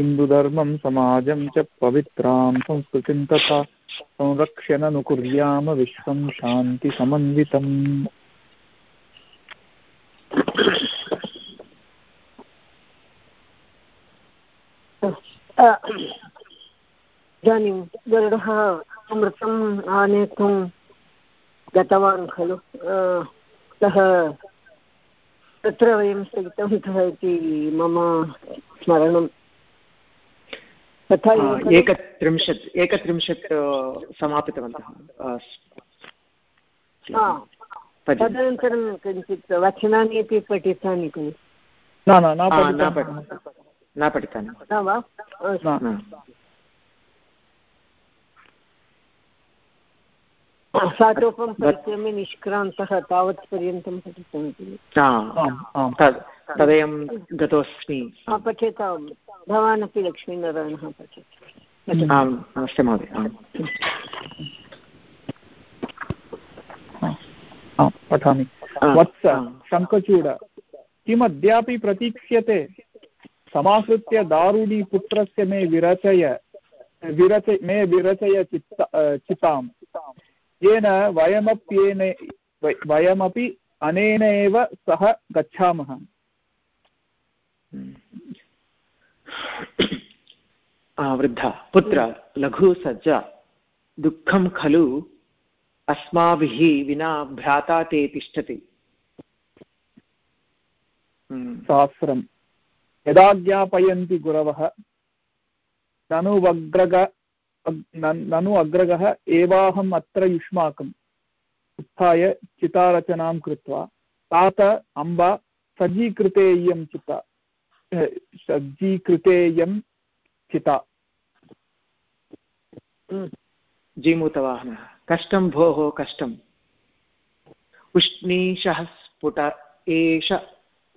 हिन्दुधर्मं समाजं च पवित्रां संस्कृतिं तथा संरक्ष्यननुकुर्याम विश्वं शान्तिसमन्वितम् इदानीं गरुडः अमृतम् आनेतुं गतवान् खलु। सः तत्र वयं स्थगितवन्तः इति मम स्मरणं तथा एकत्रिंशत् एकत्रिंशत् समापितवन्तः तदनन्तरं किञ्चित् वचनानि अपि पठितानि खलु। न पठितानि। न वा? सातोपं परिक्रम्य निष्क्रान्तः तावत् पर्यन्तं पठितवती तदयं गतोऽस्मि। पठ्यतां भवान् अपि लक्ष्मीनारायणः आम् नमस्ते महोदय। पठामि। वत्स शङ्खचूड किमद्यापि प्रतीक्ष्यते समाहृत्य दारुणी पुत्रस्य मे विरचय विरच मे विरचय चित्त चिताम्। येन वयमप्येन वयमपि अनेन एव सह गच्छामः। वृद्धा, पुत्र लघुसज्जा दुःखं खलु, अस्माभिः विना भ्राता ते तिष्ठति। सहस्रं। यदा ज्ञापयन्ति गुरवः ननुवग्रग ननु अग्रगः एवाहम् अत्र युष्माकम्। उत्थाय चितारचनां कृत्वा, तात, अम्ब, सज्जीकृते इयं चिता सज्जीकृतेयं चिता। जीमूतवाहनः। कष्टं भोः कष्टम् उष्णीशः स्फुट एष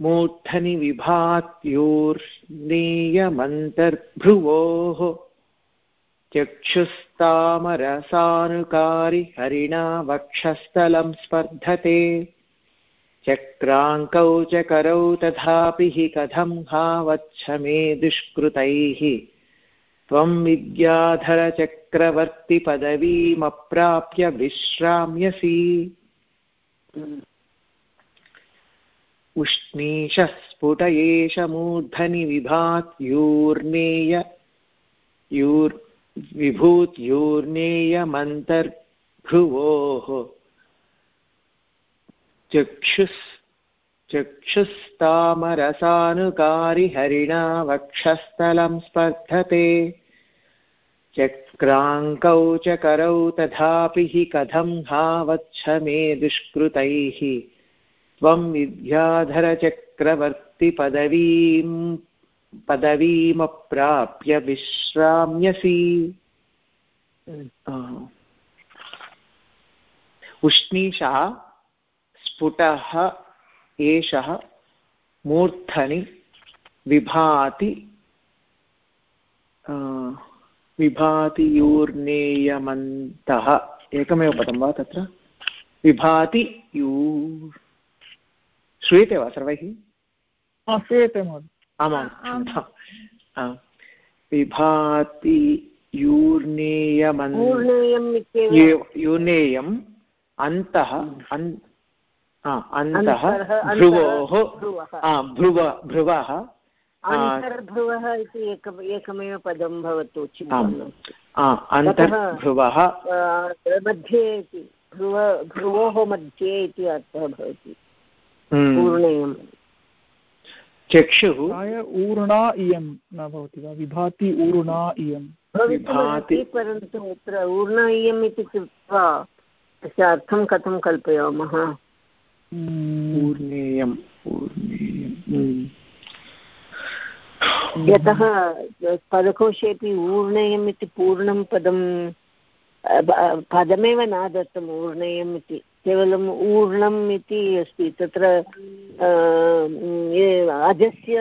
मूर्धनि विभात्योर्नेयमन्तर्भ्रुवोः। चक्षुस्तामरसानुकारि हरिणा वक्षस्थलं स्पर्धते। चक्राङ्कौ च करौ तथापि हि कथं हावच्छ मे दुष्कृतैः। त्वं विद्याधरचक्रवर्तिपदवीमप्राप्य विश्राम्यसि। उष्णीशस्फुट एष मूर्धनि विभात् यूर्णेय यूर् विभूत्यूर्णेयमन्तर्भ्रुवोः चक्षुस् चक्षुस्तामरसानुकारिहरिणा वक्षस्थलं स्पर्धते। चक्राङ्कौ च करौ तथापि हि कथं हावच्छ मे दुष्कृतैः। त्वं विद्याधरचक्रवर्तिपदवीं पदवीमप्राप्य विश्राम्यसि। उष्णीषा स्फुटः एषः मूर्धनि विभाति विभाति यूर्णेयमन्तः एकमेव पदं वा तत्र? विभाति यू श्रूयते वा सर्वैः? श्रूयते आमां विभाति यूर्णेयमन् यूर्णेयम् अन्तः अन्तः भ्रुवोः भ्रुव भ्रुवः अन्तर्भ्रुवः इति एक एकमेव पदं भवतु अन्तर्भ्रुवः मध्ये इति भ्रुव भ्रुवोः मध्ये इति अर्थः भवति। पूर्णेयं चक्षुः। ऊर्णा इयं न भवति वा? विभाति ऊर्णा इयं। भवितुमर्हति परन्तु अत्र ऊर्णा इयम् इति कृत्वा तस्य अर्थं कथं कल्पयामः? पूर्णेयं पूर्णेयं यतः पदकोशेपि ऊर्णयम् इति पूर्णं पदं पदमेव न दत्तम् ऊर्णयम् इति। केवलम् ऊर्णम् इति अस्ति। तत्र अजस्य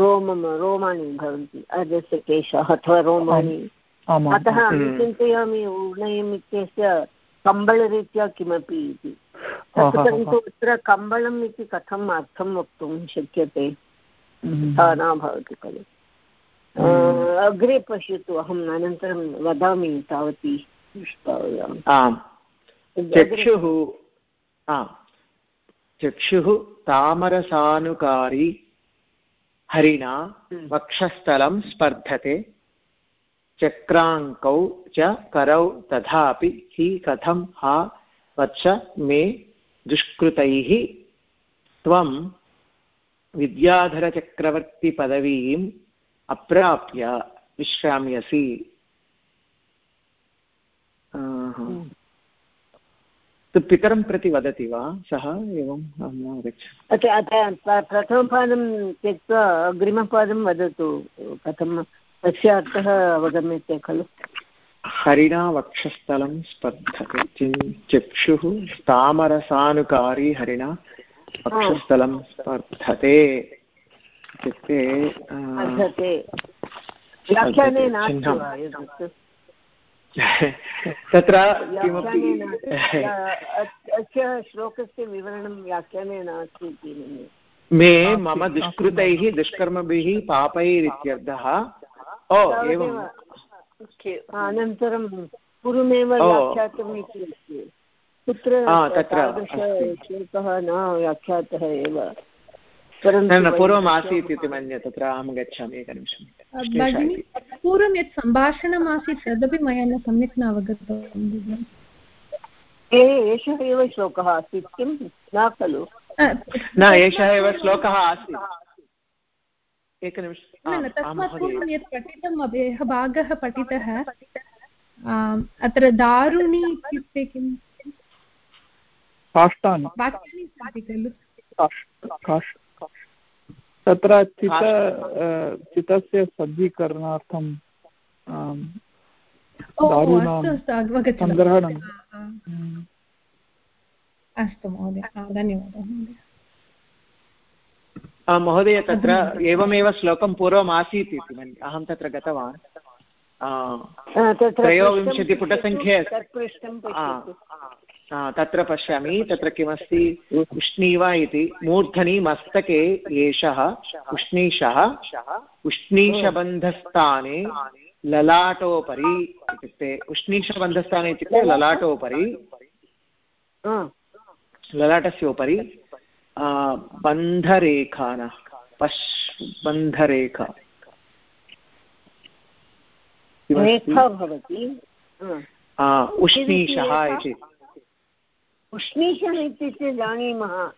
रोमं रोमाणि भवन्ति। अजस्य केशः अथवा रोमाणि। अतः अहं चिन्तयामि ऊर्णयम् इत्यस्य कम्बळरीत्या किमपि इति। परन्तु अत्र कम्बळम् इति कथम् अर्थं वक्तुं शक्यते। तथा न भवति खलु। अग्रे पश्यतु अहम् अनन्तरं वदामि तावती आम्। चक्षुः चक्षुः तामरसानुकारी हरिणा हम्म। वक्षस्थलं स्पर्धते। चक्राङ्कौ च करौ तथापि हि कथं हा वत्स मे दुष्कृतैः। त्वं विद्याधरचक्रवर्तिपदवीम् अप्राप्य विश्राम्यसि। पितरं प्रति वदति वा? सः आगच्छामि। प्रथमपादं त्यक्त्वा अग्रिमपादं वदतु कथं तस्य अर्थः अवगम्यते खलु? हरिणा वक्षस्थलं स्पर्धते। चक्षुः तामरसानुकारी हरिणा वक्षस्थलं स्पर्धते इत्युक्ते तत्र किमपि अस्य श्लोकस्य विवरणं व्याख्याने नास्ति इति मे मम दुष्कृतैः दुष्कर्मभिः पापैरित्यर्थः ओ एवम् अनन्तरं पूर्वमेव व्याख्यातम् इति अस्ति। कुत्र तादृशश्लोकः न व्याख्यातः एव। पूर्वम् आसीत् इति मन्ये तत्र अहं गच्छामि एकनिमिषं भगिनि पूर्वं यत् सम्भाषणम् आसीत् तदपि मया न सम्यक् न अवगतम् एषः एव श्लोकः आसीत् किं? न खलु। न एषः एव श्लोकः आसीत्। एकनिमिषं तस्मात् पूर्वं यत् पठितम् भागः पठितः। अत्र दारुणी इत्युक्ते किम्? वाक्यानि सन्ति खलु। तत्र चित चितस्य सज्जीकरणार्थं अस्तु महोदय। धन्यवादः महोदय। तत्र एवमेव श्लोकं पूर्वम् आसीत् इति मन्ये अहं तत्र गतवान्। त्रयोविंशतिपुटसङ्ख्ये तत्र पश्यामि तत्र किमस्ति? उष्णीव इति। मूर्धनि मस्तके एषः उष्णीषः उष्णीषबन्धस्थाने ललाटोपरि इत्युक्ते उष्णीषबन्धस्थाने इत्युक्ते ललाटोपरि। ललाटस्य उपरि बन्धरेखा न पश् बन्धरेखा उष्णीषः इति। उष्णीषम् इत्युक्ते जानीमः।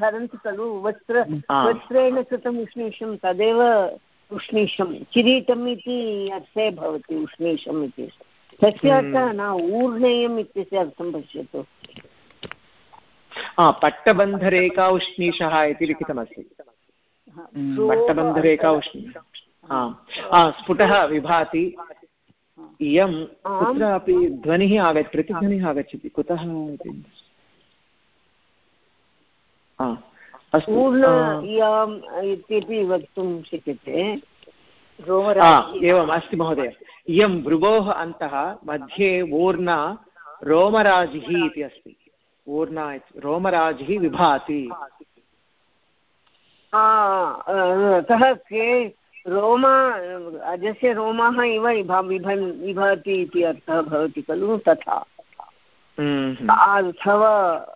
धरन्ति खलु वस्त्र वस्त्रेण कृतम् उष्णीषं तदेव उष्णीषं किरीटम् इति अर्थे भवति उष्णीषम् इति। तस्य अर्थः न ऊर्णेयम् इत्यस्य अर्थं पश्यतु। पट्टबन्धरेखा उष्णीषः इति लिखितमस्ति। पट्टबन्धरेखा उष्णी स्फुटः विभाति। इयं कुत्रापि ध्वनिः आगच्छ प्रतिध्वनिः आगच्छति। कुतः इत्यपि वक्तुं शक्यते। एवम् अस्ति महोदय। इयं भृगोः अन्तः मध्ये ऊर्ना रोमराजिः इति अस्ति। ऊर्ना रोमराजिः विभाति। अतः के रोमा अजस्य रोमाः इव विभन् विभति इति अर्थः भवति खलु तथा। हम्म। अथवा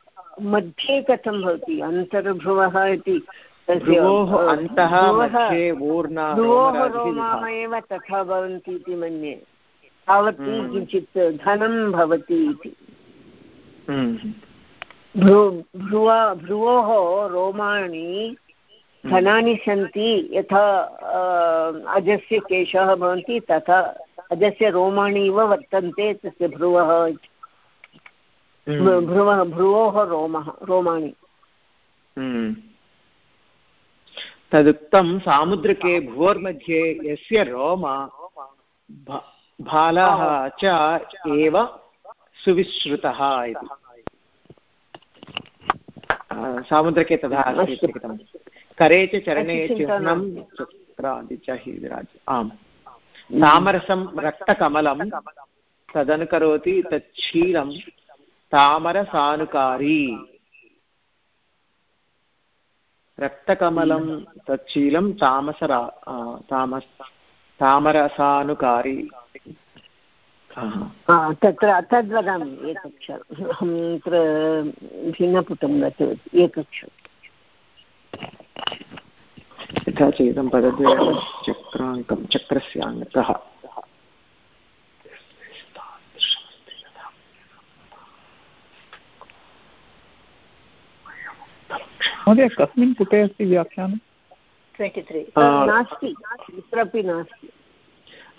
मध्ये कथं भवति? अन्तर्भ्रुवः इति। भ्रुवोः रोमाः एव तथा भवन्ति इति मन्ये। तावत् हम्म। किञ्चित् धनं भवति इति। हम्म। भ्रुवा भ्रुवोः रोमाणि धनानि सन्ति यथा अजस्य केशः भवन्ति तथा अजस्य रोमाणि इव वर्तन्ते तस्य भ्रुवः हम्म। भ्रुवः भ्रुवोः रोमः रोमाणि हम्म। तदुक्तं सामुद्रिके भुवोर्मध्ये यस्य रोम भालः च एव सुविश्रुतः इति सामुद्रके तथा अस्ति लिखितं करे च चरणे चिह्नं चक्रादि च हि विराज आम् तामरसं रक्तकमलं तदनुकरोति तच्छीलं तामरसानुकारी रक्तकमलं तच्छीलं तामसरा तामस तामरसानुकारी तत्र तद् वदामि एकक्षरम् अहं तत्र भिन्नपुटं गतवती एकक्षरम् यथा चेदं पदद्वयं चक्राङ्कं चक्रस्य अङ्कः महोदय कस्मिन् पुटे अस्ति व्याख्यानं? ट्वेण्टि त्री नास्ति कुत्रापि नास्ति.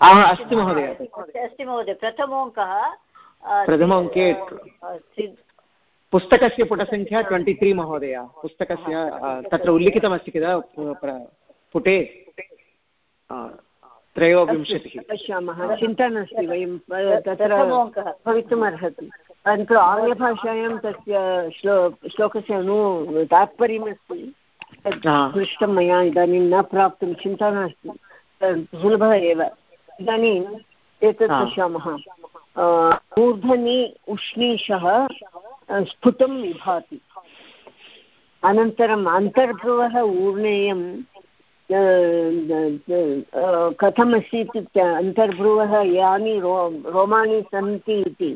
अस्ति महोदय। अस्ति महोदय। प्रथमोऽङ्कः प्रथमोऽङ्के पुस्तकस्य पुटसङ्ख्या ट्वेण्टि त्री महोदय। पुस्तकस्य तत्र उल्लिखितमस्ति किल? पुटे। त्रयोविंशतिः। पश्यामः। चिन्ता नास्ति वयं तत्र भवितुमर्हति। परन्तु आङ्ग्लभाषायां तस्य श्लो श्लोकस्य अनु तात्पर्यमस्ति। तत् पृष्टं मया इदानीं न प्राप्तुं चिन्ता नास्ति। सुलभः एव। इदानीम् एतत् पश्यामः। मूर्धनि उष्णीषः स्फुटं विभाति। अनन्तरम् अन्तर्भ्रुवः ऊर्णेयं कथमस्ति इत्युक्ते अन्तर्भ्रुवः यानि रो रोमाणि सन्ति इति।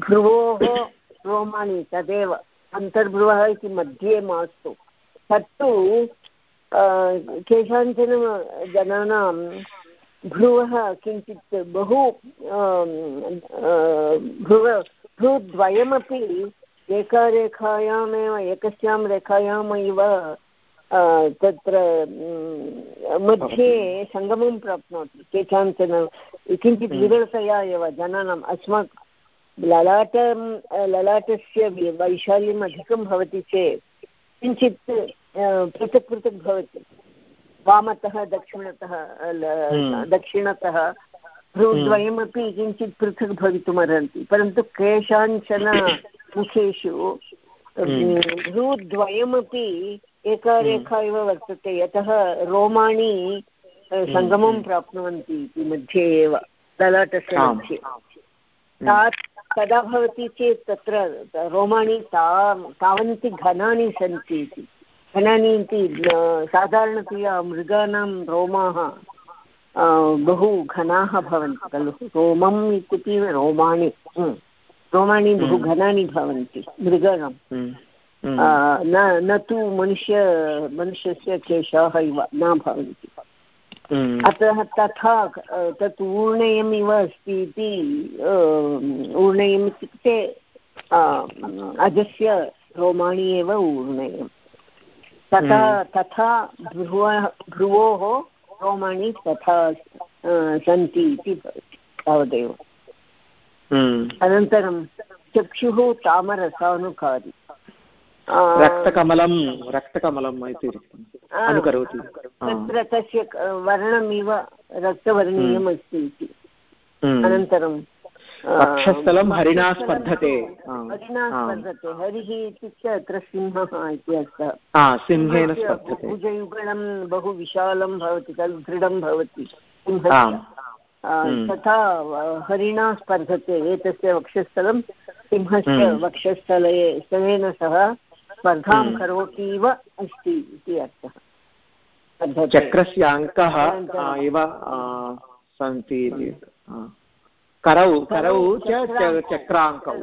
भ्रुवोः रोमाणि तदेव। अन्तर्भ्रुवः इति मध्ये मास्तु। तत्तु केषाञ्चन जनानां भ्रुवः किञ्चित् बहु भ्रुव भ्रूद्वयमपि एकारेखायामेव एकस्यां रेखायाम् एव तत्र मध्ये सङ्गमं प्राप्नोति। केषाञ्चन किञ्चित् हम्म। विरलतया एव जनानाम् अस्माक् ललाटं ललाटस्य वैशाल्यम् अधिकं भवति चेत् किञ्चित् पृथक् पृथक् भवति। वामतः दक्षिणतः हम्म। दक्षिणतः भ्रूद्वयमपि हम्म। किञ्चित् पृथक् भवितुमर्हन्ति परन्तु केषाञ्चन मुखेषु हम्म। भ्रूद्वयमपि एका रेखा इव वर्तते यतः रोमाणि सङ्गमं प्राप्नुवन्ति इति मध्ये एव ललाटस्य मध्ये। कदा भवति चेत् तत्र रोमाणि ता तावन्ति घनानि सन्ति इति। घनानि इति साधारणतया मृगाणां रोमाः बहु घनाः भवन्ति खलु रोमम् इत्युक्ते रोमाणि रोमाणि बहु हम्म। घनानि भवन्ति मृगाणां हम्म। हम्म। न न तु मनुष्य मनुष्यस्य केशाः इव न भवन्ति अतः तथा तत् ऊर्णेयम् इव अस्ति इति ऊर्णेयम् इत्युक्ते अजस्य रोमाणि एव ऊर्णेयम् तथा हम्म। तथा भ्रुव भ्रुवोः रोमाणि तथा सन्ति इति तावदेव हम्म। अनन्तरं चक्षुः तामरसानुकारी रक्तकमलं रक्तकमलम् इति अनुकरोति तत्र तस्य वर्णमिव रक्तवर्णीयम् हम्म। अस्ति इति अनन्तरं वक्षस्थलं हरिणा स्पर्धते स्पर्धते हरिः इत्युक्ते अत्र सिंहः इति अर्थः सिंहेन स्पर्धते भुजयुगलं बहु विशालं भवति खलु दृढं भवति हम्म। तथा हरिणा स्पर्धते एतस्य वक्षस्थलं सिंहस्य हम्म। वक्षस्थले स्थलेन सह स्पर्धां हम्म। करोति इव अस्ति इति अर्थः. चक्रस्य अङ्कः इव सन्ति करौ करौ च चक्राङ्कौ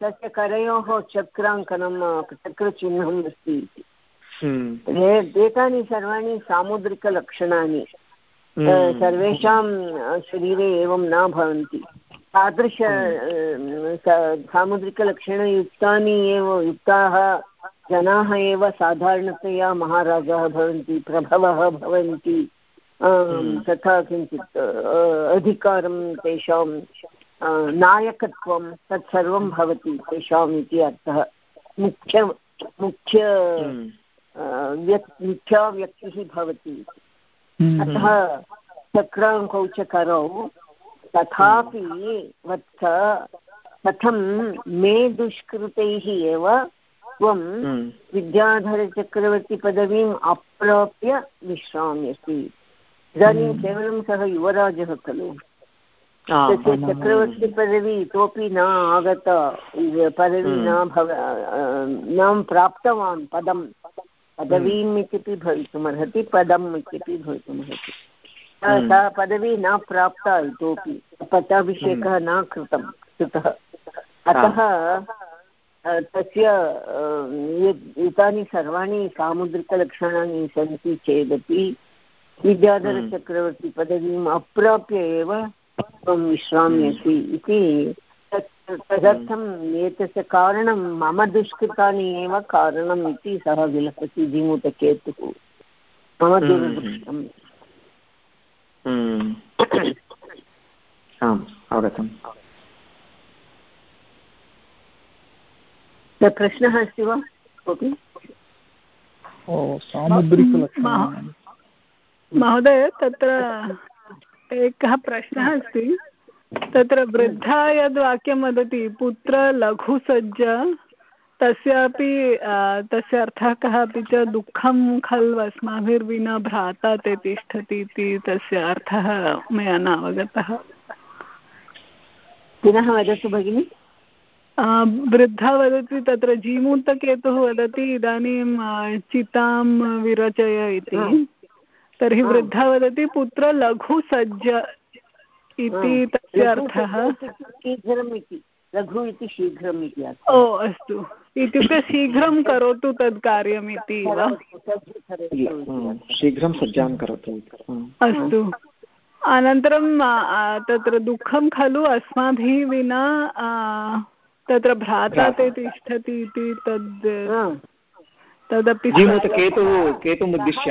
तस्य करयोः चक्राङ्कनं चक्रचिह्नम् अस्ति इति हम्म। एतानि सर्वाणि सामुद्रिकलक्षणानि हम्म। सर्वेषां शरीरे एवं न भवन्ति तादृश। सामुद्रिकलक्षणयुक्तानि एव युक्ताः जनाः एव साधारणतया महाराजाः भवन्ति प्रभवः भवन्ति। तथा किञ्चित् अधिकारं तेषां नायकत्वं तत्सर्वं भवति तेषाम् इति अर्थः। मुख्य मुख्य मुख्या व्यक्तिः भवति। अतः चक्राङ्कौ च करौ तथापि वत्स कथं मे दुष्कृतैः एव त्वं विद्याधरचक्रवर्तिपदवीम् अप्राप्य विश्राम्यसि। इदानीं केवलं सः युवराजः खलु। तस्य चक्रवर्तिपदवी इतोपि न आगत पदवी न भव न प्राप्तवान् पदं। पदवीम् इत्यपि भवितुमर्हति पदम् इत्यपि भवितुमर्हति। सा पदवी न प्राप्ता इतोपि। पट्टाभिषेकः न कृतं। कृतः अतः तस्य एतानि सर्वाणि सामुद्रिकलक्षणानि सन्ति चेदपि विद्याधरचक्रवर्तिपदवीम् अप्राप्य एव त्वं विश्राम्यसि इति तदर्थम् एतस्य कारणं मम दुष्कृतानि एव कारणम् इति सः विलपति जीमूतकेतुः मम दुरदृष्टम्। आम् अवगतम्। प्रश्नः अस्ति वा? कोऽपि? महोदय तत्र एकः प्रश्नः अस्ति। तत्र वृद्धा यद् वाक्यं वदति पुत्र लघुसज्ज तस्यापि तस्य अर्थः कः अपि च दुःखं खलु अस्माभिर्विना भ्राता ते तिष्ठति इति तस्य अर्थः मया न अवगतः पुनः वदतु भगिनि। वृद्धा वदति तत्र जीमूतकेतुः वदति इदानीं चितां विरचय इति। तर्हि वृद्धा वदति पुत्र लघुसज्ज इति तस्य अर्थः। शीघ्रम् इति लघु इति शीघ्रम् इति ओ अस्तु। इत्युक्ते शीघ्रं करोतु तद् कार्यम् इति वा शीघ्रं सज्जां करोतु अस्तु। अनन्तरं तत्र दुःखं खलु अस्माभिः विना तत्र भ्राता ते तिष्ठति इति तद् तदपि केतुः केतुमुद्दिश्य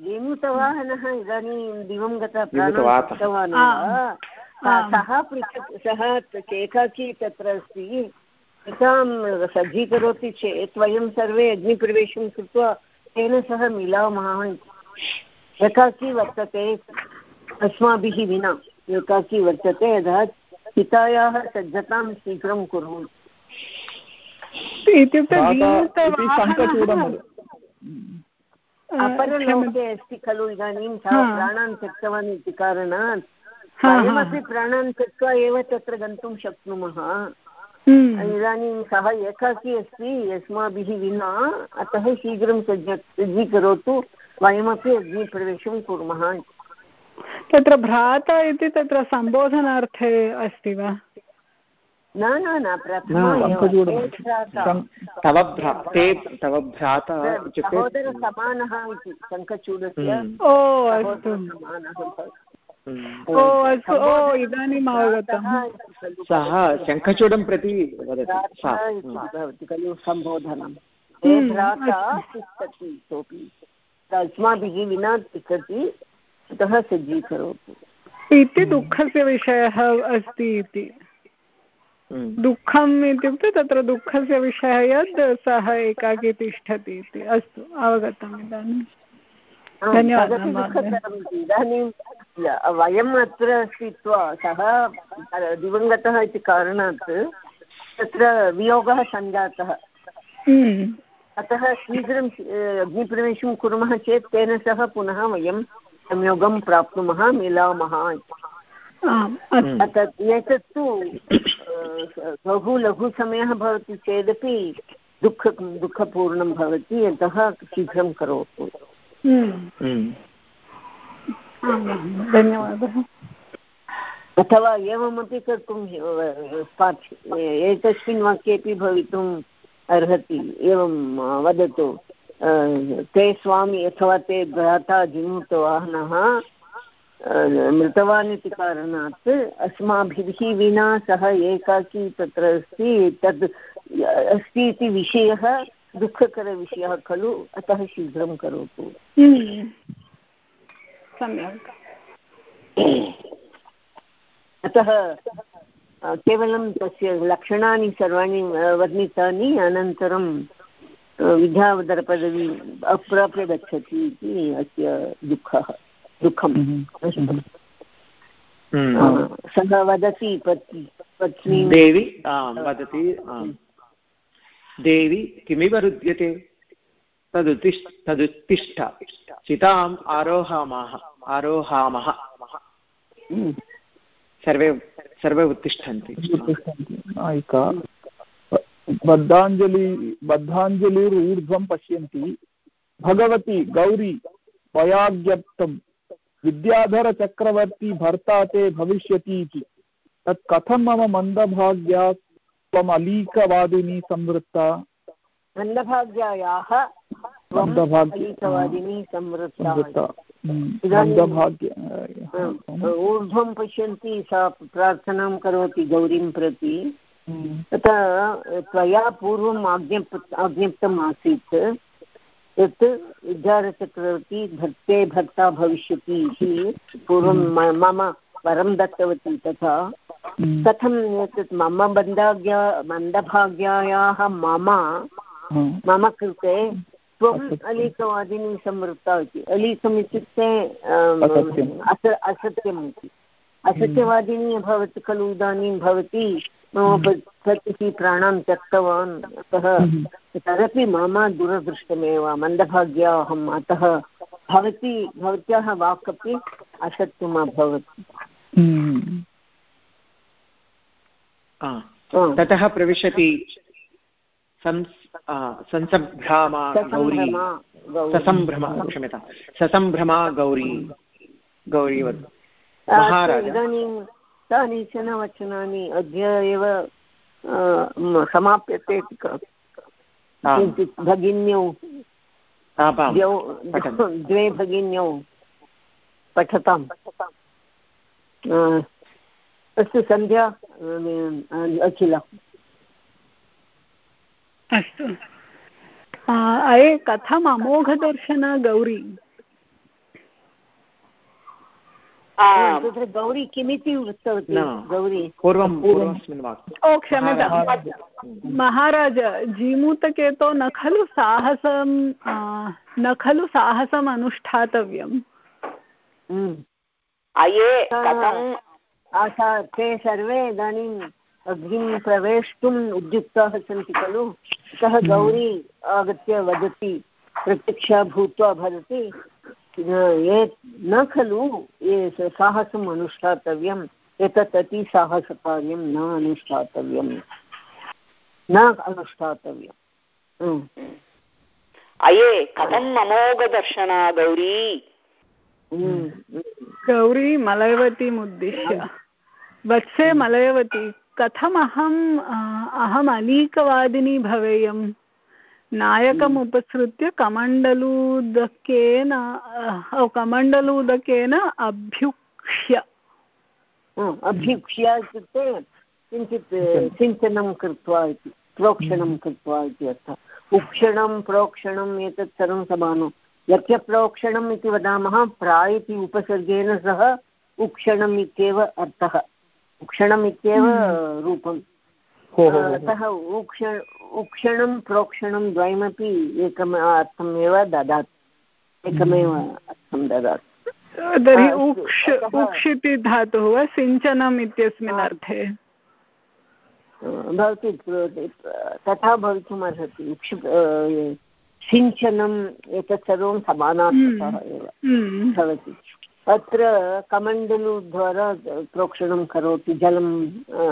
जीमूतवाहनः इदानीं दिवङ्गतः प्राणवान् सः पृच्छति सः एकाकी तत्र अस्ति। एतां सज्जीकरोति चेत् वयं सर्वे अग्निप्रवेशं कृत्वा तेन सह मिलामः। एकाकी वर्तते अस्माभिः विना। एकाकी वर्तते यदा पितायाः सज्जतां शीघ्रं कुर्मः इत्युक्ते अपरलोके अस्ति खलु इदानीं सः प्राणान् त्यक्तवान् इति कारणात् वयमपि प्राणान् त्यक्त्वा एव तत्र गन्तुं शक्नुमः इदानीं सः एकाकी अस्ति अस्माभिः विना अतः शीघ्रं सज्ज सज्जीकरोतु वयमपि अग्निप्रवेशं कुर्मः तत्र भ्राता इति तत्र सम्बोधनार्थे अस्ति वा न न न तव ते तव भ्राता सहोदरसमानः इति शङ्खचूडस्य ओ अस्तु। ओ अस्तु। ओ इदानीम् अवगतम् सः शङ्खचूडं प्रति भवति खलु सम्बोधनं हे भ्राता तिष्ठति इतोपि। अस्माभिः विना तिष्ठति अतः सज्जीकरोतु इति दुःखस्य विषयः अस्ति इति। हम्म। दुःखम् इत्युक्ते तत्र दुःखस्य विषयः यत् सः एकाकी तिष्ठति इति। अस्तु अवगतम् इदानीं। धन्यवादः इदानीं वयम् अत्र स्थित्वा सः दिवङ्गतः इति कारणात् तत्र वियोगः सञ्जातः। हम्म। अतः शीघ्रं अग्निप्रवेशं कुर्मः चेत् तेन सह पुनः वयं संयोगं प्राप्नुमः मिलामः एतत्तु बहु लघुसमयः भवति चेदपि दुःख दुःखपूर्णं भवति यतः शीघ्रं करोतु। धन्यवादः। अथवा एवमपि कर्तुं एतस्मिन् वाक्येपि भवितुम् अर्हति। एवं वदतु ते स्वामी अथवा ते भ्राता जिमुतवाहनः मृतवान् इति कारणात् अस्माभिः विना सः एकाकी तत्र अस्ति तद् अस्ति इति विषयः दुःखकरविषयः खलु अतः शीघ्रं करोतु हम्म। सम्यक् अतः केवलं तस्य लक्षणानि सर्वाणि वर्णितानि अनन्तरं विद्याधरपदवी अप्राप्य गच्छति इति अस्य दुःखः दुःखं सः वदति पत्नी देवी वदति देवी किमिव रुद्यते तदुत्तिष्ठ तदुत्तिष्ठ। चिताम् आरोहामः आरोहामः। सर्वे सर्वे उत्तिष्ठन्ति। बद्धाञ्जलि बद्धाञ्जलिरूर्ध्वं पश्यन्ति। भगवती गौरी त्वयाज्ञप्तं विद्याधरचक्रवर्ती भर्ता ते भविष्यति इति। तत् कथं मम मन्दभाग्या संवृत्ता। मन्दभाग्यायाः मन्दभाग्यवादिनी संवृत्ता। ऊर्ध्वं पश्यन्ति सा प्रार्थनां करोति गौरीं प्रति। तथा त्वया पूर्वम् आज्ञप् आज्ञप्तम् आसीत्। यत् विद्यारचक्रवर्ती भक्ते भक्ता भविष्यति इति पूर्वं मम वरं दत्तवती तथा कथम् एतत् मम बन्धाज्ञा मन्दभाग्यायाः मम मम कृते त्वम् अलीकवादिनी संवृत्ता इति। अलीकम् इत्युक्ते अस असत्यम् इति। असत्यवादिनी अभवत् खलु इदानीं भवती। मम पतिः प्राणान् त्यक्तवान्। अतः तदपि मम दुरदृष्टमेव मन्दभाग्या अहम् अतः भवती भवत्याः वाक् अपि असत्यम् अभवत्। ततः प्रविशति संसभ्रामा गौरी। ससम्भ्रमा क्षम्यता ससम्भ्रमा गौरी। गौरीवत्। महाराज इदानीं कानिचन वचनानि अद्य एव समाप्यते किञ्चित् भगिन्यौ। द्वे भगिन्यौ पठताम्। अस्तु सन्ध्या अखिल। अस्तु। अये कथम् अमोघदर्शना गौरी तत्र गौरी किमिति उक्तवती? गौरी। पूर्वं ओ क्षम्यता। महाराज। जीमूतकेतो न खलु साहसं न खलु साहसम् अनुष्ठातव्यम्? अये ते सर्वे इदानीम् अग्निं प्रवेष्टुम् उद्युक्ताः सन्ति खलु। सः गौरी आगत्य वदति प्रत्यक्षा भूत्वा वदति। ये न खलु ये साहसम् अनुष्ठातव्यम् एतत् अति साहसकार्यं न अनुष्ठातव्यम्। न अनुष्ठातव्यम्। अये कथम् अमोघदर्शना गौरी? गौरी मलयवतीमुद्दिश्य वत्से मलयवती कथमहम् अहम् अलीकवादिनी भवेयम्? नायकम् उपसृत्य कमण्डलूदकेन कमण्डलूदकेन अभ्युक्ष्य। अभ्युक्ष्य इत्युक्ते किञ्चित् सिञ्चनं कृत्वा इति प्रोक्षणं कृत्वा इति अर्थः। उक्षणं प्रोक्षणम् एतत् सर्वं समानं। यस्य प्रोक्षणम् इति वदामः प्रा इति उपसर्गेण सह उक्षणम् इत्येव अर्थः। उक्षणम् इत्येव हम्म। रूपम्। अतः उक्ष उक्षणं प्रोक्षणं द्वयमपि एकम् अर्थमेव ददाति। एकमेव अर्थं ददाति। तर्हि उक्ष उक्ष इति धातुः वा सिञ्चनम् इत्यस्मिन् अर्थे? भवति तथा भवितुमर्हति। उक्ष सिञ्चनम् एतत् सर्वं समानार्थकः हम्म। एव हम्म। भवति। अत्र कमण्डलुद्वारा प्रोक्षणं करोति जलं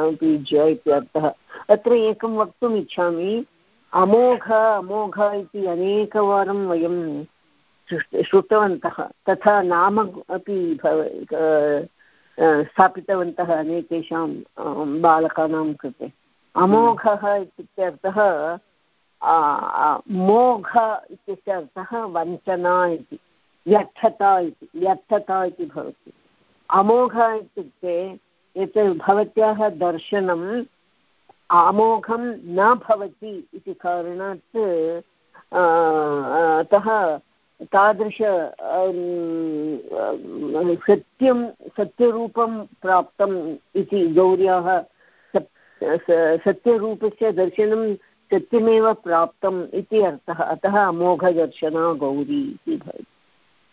उपयुज्य इत्यर्थः। अत्र एकं वक्तुम् इच्छामि। अमोघ अमोघ इति अनेकवारं वयं श्रुतवन्तः। तथा नाम अपि भव स्थापितवन्तः अनेकेषां बालकानां कृते। अमोघः इत्युक्ते अर्थः मोघ इत्यस्य अर्थः वञ्चना इति। व्यर्थता इति। व्यर्थता इति भवति। अमोघ इत्युक्ते, यत् भवत्याः दर्शनम् अमोघं न भवति इति कारणात् अतः तादृश सत्यं सत्यरूपं प्राप्तम् इति गौर्याः सत्यरूपस्य दर्शनं सत्यमेव प्राप्तम् इति अर्थः। अतः अमोघदर्शना गौरी इति भवति।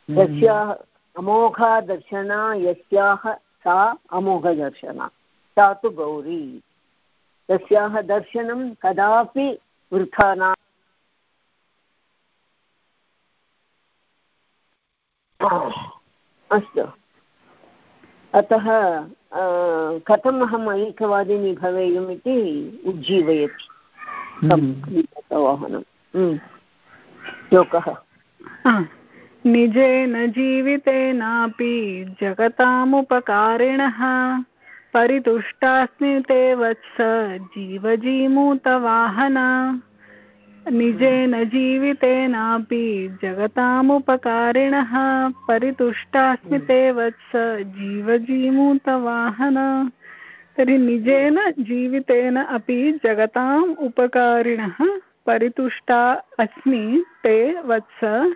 यस्याः अमोघा दर्शना यस्याः सा अमोघदर्शना। सा तु गौरी। तस्याः दर्शनं कदापि वृथा न अस्तु। अतः कथम् अहम् ऐकवादिनी भवेयम् इति उज्जीवयति। वाहनं श्लोकः। निजेन जीवितेनापि जगतामुपकारिणः। परितुष्टास्मि ते वत्स जीवजीमूतवाहन। निजेन जीवितेनापि जगतामुपकारिणः। परितुष्टास्मि ते वत्स जीवजीमूतवाहन। तर्हि निजेन जीवितेन अपि जगताम् उपकारिणः। परितुष्टा अस्मि ते वत्स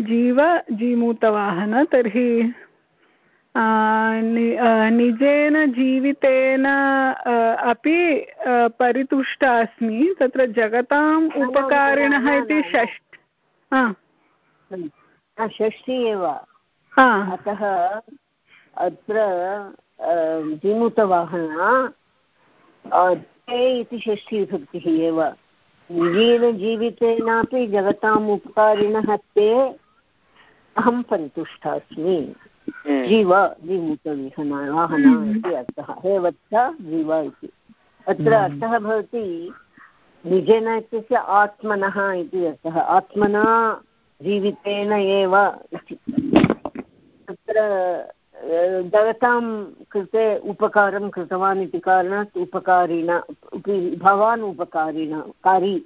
जीव जीमूतवाहन तर्हि निजेन जीवितेन अपि परितुष्टा अस्मि तत्र जगताम् उपकारिणः इति षष्ठ। षष्ठी एव। अतः अत्र जीमूतवाहना ते इति षष्ठीविभक्तिः एव। निजेन जीवितेनापि जगताम् उपकारिणः ते अहं परितुष्टा अस्मि। जीव जीमूतविहना वाहना इति अर्थः हे वत्स जीव इति अत्र अर्थः भवति निजेन इत्यस्य आत्मनः इति अर्थः आत्मना जीवितेन एव इति तत्र जगतां कृते उपकारं कृतवान् इति कारणात् उपकारिण भवान् उपकारिण कारी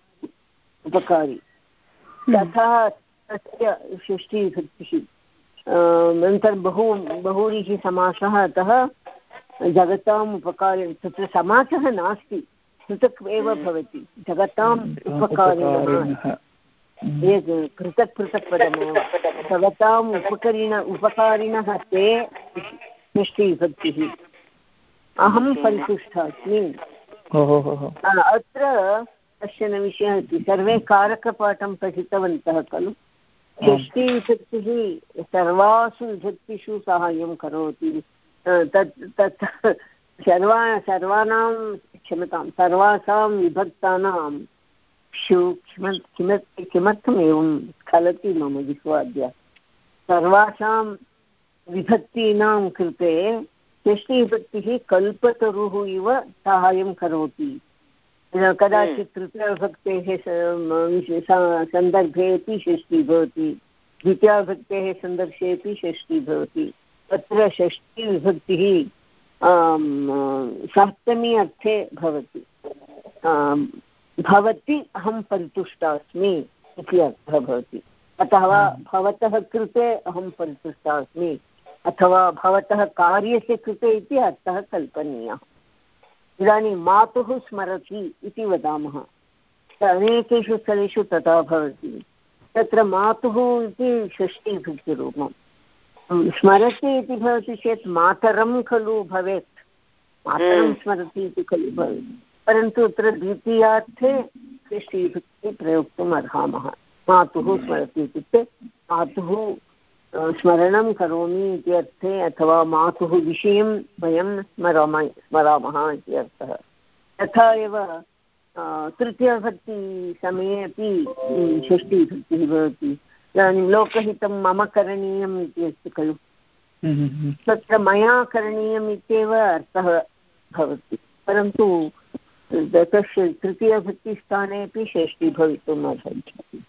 उपकारी。तथा तस्य षष्टिविभक्तिः अनन्तरं बहु बहुव्रीहि समासः अतः जगताम् उपकारि तत्र समासः नास्ति पृथक् एव भवति जगताम् उपकारिणः। पृथक् पृथक् पदमेव। जगताम् उपकरिण उपकारिणः ते षष्टिविभक्तिः अहं परितुष्टा अस्मि। अत्र कश्चन विषयः अस्ति। सर्वे कारकपाठं पठितवन्तः खलु। षष्टिविभक्तिः सर्वासु विभक्तिषु साहाय्यं करोति। तत् तत् सर्वा सर्वाणां क्षम्यतां सर्वासां विभक्तानां शु किमर्थं किमर्थम् एवं स्खलति मम जिह्वाद्य सर्वासां विभक्तीनां कृते षष्टिविभक्तिः कल्पतरुः इव साहाय्यं करोति। कदाचित् तृतीयभक्तेः सन्दर्भे अपि षष्ठी भवति। द्वितीयाभक्तेः सन्दर्भे अपि षष्ठी भवति। तत्र षष्टिविभक्तिः सप्तमी अर्थे भवति। भवति अहं परितुष्टा अस्मि इति अर्थः भवति। अथवा भवतः कृते अहं परितुष्टा अस्मि। अथवा भवतः कार्यस्य कृते इति अर्थः कल्पनीयः। इदानीं मातुः स्मरति इति वदामः। अनेकेषु स्थलेषु तथा भवति। तत्र मातुः इति षष्टिविभक्तिरूपं स्मरति इति भवति चेत् मातरं खलु भवेत्। मातरं स्मरति इति खलु भवेत्। परन्तु अत्र द्वितीयार्थे षष्टिविभक्तिः प्रयोक्तुम् अर्हामः। मातुः स्मरति इत्युक्ते मातुः स्मरणं करोमि इति अर्थे अथवा मातुः विषयं वयं स्मरामः स्मरामः इति अर्थः। तथा एव तृतीयभक्तिसमये अपि षष्टिविभक्तिः भवति। इदानीं लोकहितं मम करणीयम् इति अस्ति खलु। तत्र मया करणीयम् इत्येव अर्थः भवति। परन्तु तस्य तृतीयभक्तिस्थाने अपि षष्टि भवितुम् अर्हति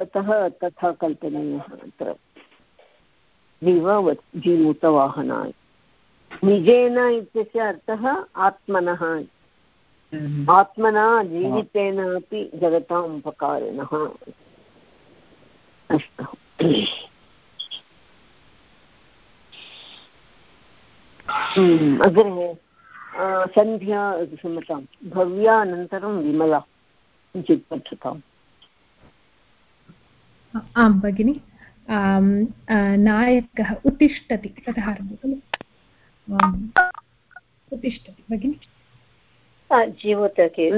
अतः तथा कल्पनीयः अत्र जीव जीमूतवाहनाय निजेन इत्यस्य अर्थः आत्मनः। हम्म। आत्मना जीवितेन अपि जगताम् उपकारिणः। अस्तु। हम्म, अग्रे सन्ध्या क्षम्यतां भव्या अनन्तरं विमला। किञ्चित् पठताम्। आं भगिनि। नायकः उत्तिष्ठति ततः आरभ्य खलु? उत्तिष्ठति भगिनि। जीवतके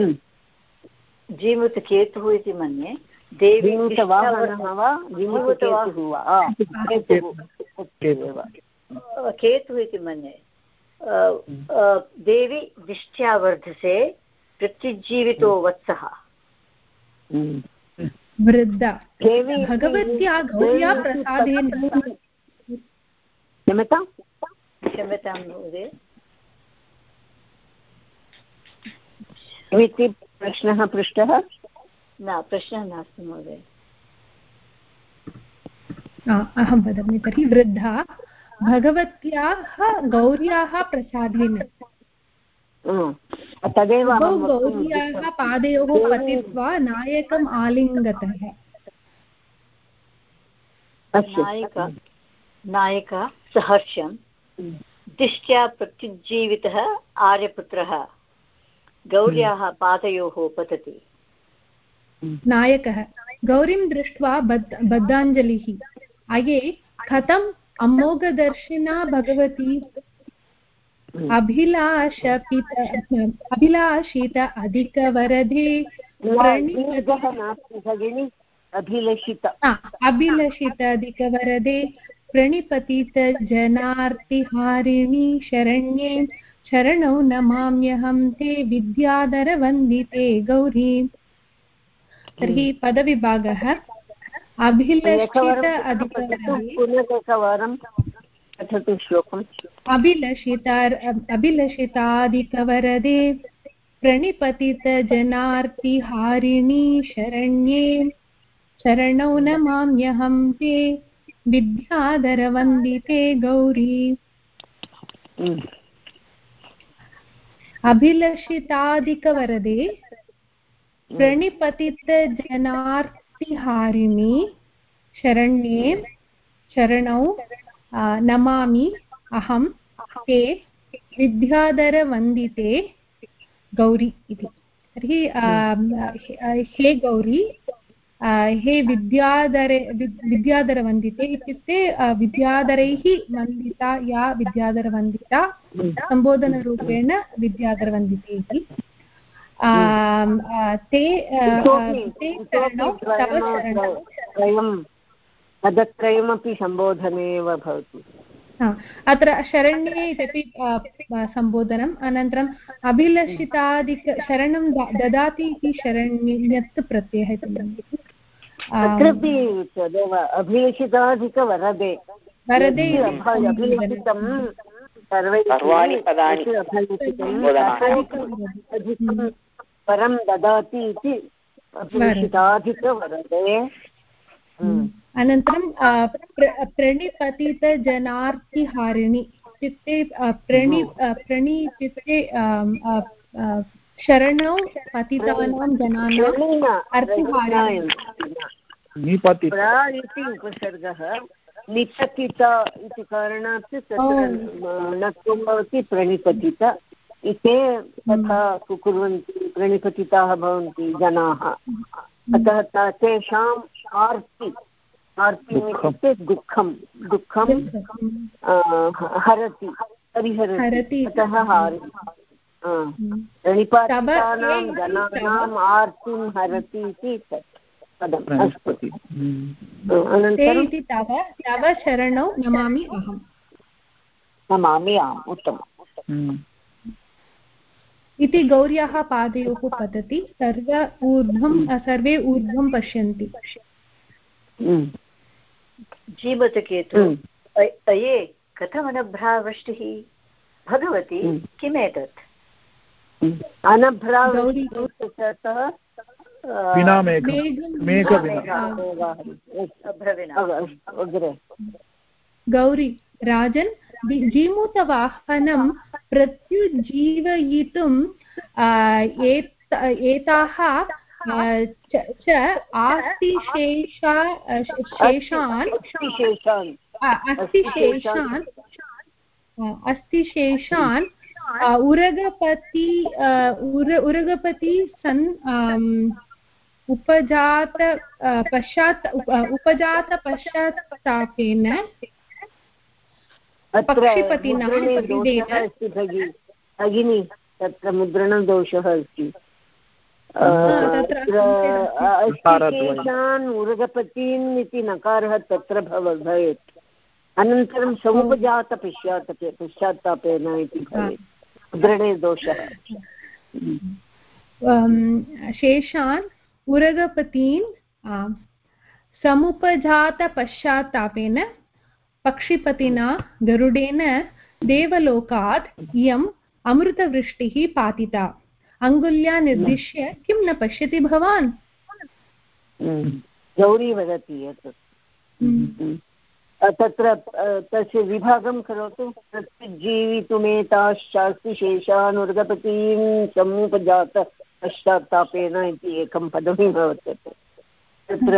जीमूतकेतुः इति मन्ये देवी केतुः इति मन्ये। देवी दिष्ट्या वर्धसे प्रत्युज्जीवितो वत्सः। वृद्धा। भगवत्या गौर्या प्रसादेन। क्षम्यतां क्षम्यतां महोदय। इति प्रश्नः पृष्टः? न प्रश्नः नास्ति महोदय। अहं वदामि तर्हि वृद्धा भगवत्याः गौर्याः प्रसादेन। तदेव गौर्याः पादयोः पतित्वा नायकम् आलिङ्गतः. नायक नायक सहर्षं दिष्ट्या प्रत्युज्जीवितः आर्यपुत्रः गौर्याः पादयोः पतति। नायकः गौरीं दृष्ट्वा बद् बद्धाञ्जलिः। अये कथम् अमोघदर्शिना भगवती अभिलाषपित अभिलाषित अधिकवरदे अभिलषित। अभिलषित अधिकवरदे प्रणिपतित जनार्तिहारिणी शरण्ये शरणौ नमाम्यहं ते विद्याधरवन्दिते गौरी। तर्हि पदविभागः अभिलषित अधिकवरं पठतु श्लोकम् अभिलषितार् अभिलषिताधिकवरदे प्रणिपतितजनार्तिहारिणी शरण्ये। शरणौ नमाम्यहं ते विद्याधरवन्दिते गौरी। अभिलषिताधिकवरदे प्रणिपतितजनार्तिहारिणी शरण्ये। शरणौ नमामि अहं ते विद्याधरवन्दिते गौरी इति। तर्हि हे गौरी हे विद्याधरे विद्याधरवन्दिते इत्युक्ते विद्याधरैः वन्दिता या विद्याधरवन्दिता सम्बोधनरूपेण विद्याधरवन्दिते इति। ते ते चरणौ तव चरणौ पदत्रयमपि सम्बोधने एव भवति अत्र शरण्ये इत्यपि सम्बोधनम् अनन्तरम् अभिलषितादिक शरणं ददाति इति शरण्यत् प्रत्ययः इति तत्रापि तदेव अभिलषिताधिकवरदे। वरदे अभिलषितं सर्वाणि पदानि परं ददाति इति अभिलषिताधिकवरदे। अनन्तरं प्रणिपतितजनार्तिहारिणि इत्युक्ते प्रणि प्रणि इत्युक्ते शरणौ पतितानां जनानाम् इति उपसर्गः निपतित इति कारणात् तत्र नत्वं भवति प्रणिपतित। इते तथा कुर्वन्ति प्रणिपतिताः भवन्ति जनाः। अतः तेषाम् आर्ति आर्ति इत्युक्ते दुःखं दुःखं हरति परिहरति अतः प्रणिपातानां जनानाम् आर्तिं हरति इति पदम् अस्तु। अनन्तरं तव तव शरणौ नमामि अहं नमामि अहम् उत्तमम्। इति गौर्याः पादयोः पतति सर्व ऊर्ध्वं सर्वे ऊर्ध्वं पश्यन्ति। जीवतकेतु अये कथमनभ्रावृष्टिः भगवती किमेतत् अनभ्रावृष्टिः गौरी राजन् जीमूतवाहनं प्रत्युज्जीवयितुं एताः च आस्तिशेषा शेषान् अस्तिशेषान् अस्तिशेषान् उरगपति उर उरगपति सन् उपजात पश्चात् उपजातपश्चात्तापेन पक्षिपतिना भगिनी तत्र मुद्रणदोषः अस्ति। शेषान् उरगपतीन् इति नकारः तत्र भव भवेत्। अनन्तरं समुपजात पश्चात् पश्चात्तापेन इति भवेत्। दृढे दोषः। शेषान् उरगपतीन् समुपजातपश्चात्तापेन पक्षिपतिना गरुडेन देवलोकात् इयम् अमृतवृष्टिः पातिता। अङ्गुल्या निर्दिश्य किं न पश्यति भवान्? गौरी वदति एतत् तत्र तस्य विभागं करोतु। जीवितुमेताश्चास्ति शेषानुर्गपतीं समुपजात पश्चात्तापेन इति एकं पदमेव वर्तते तत्र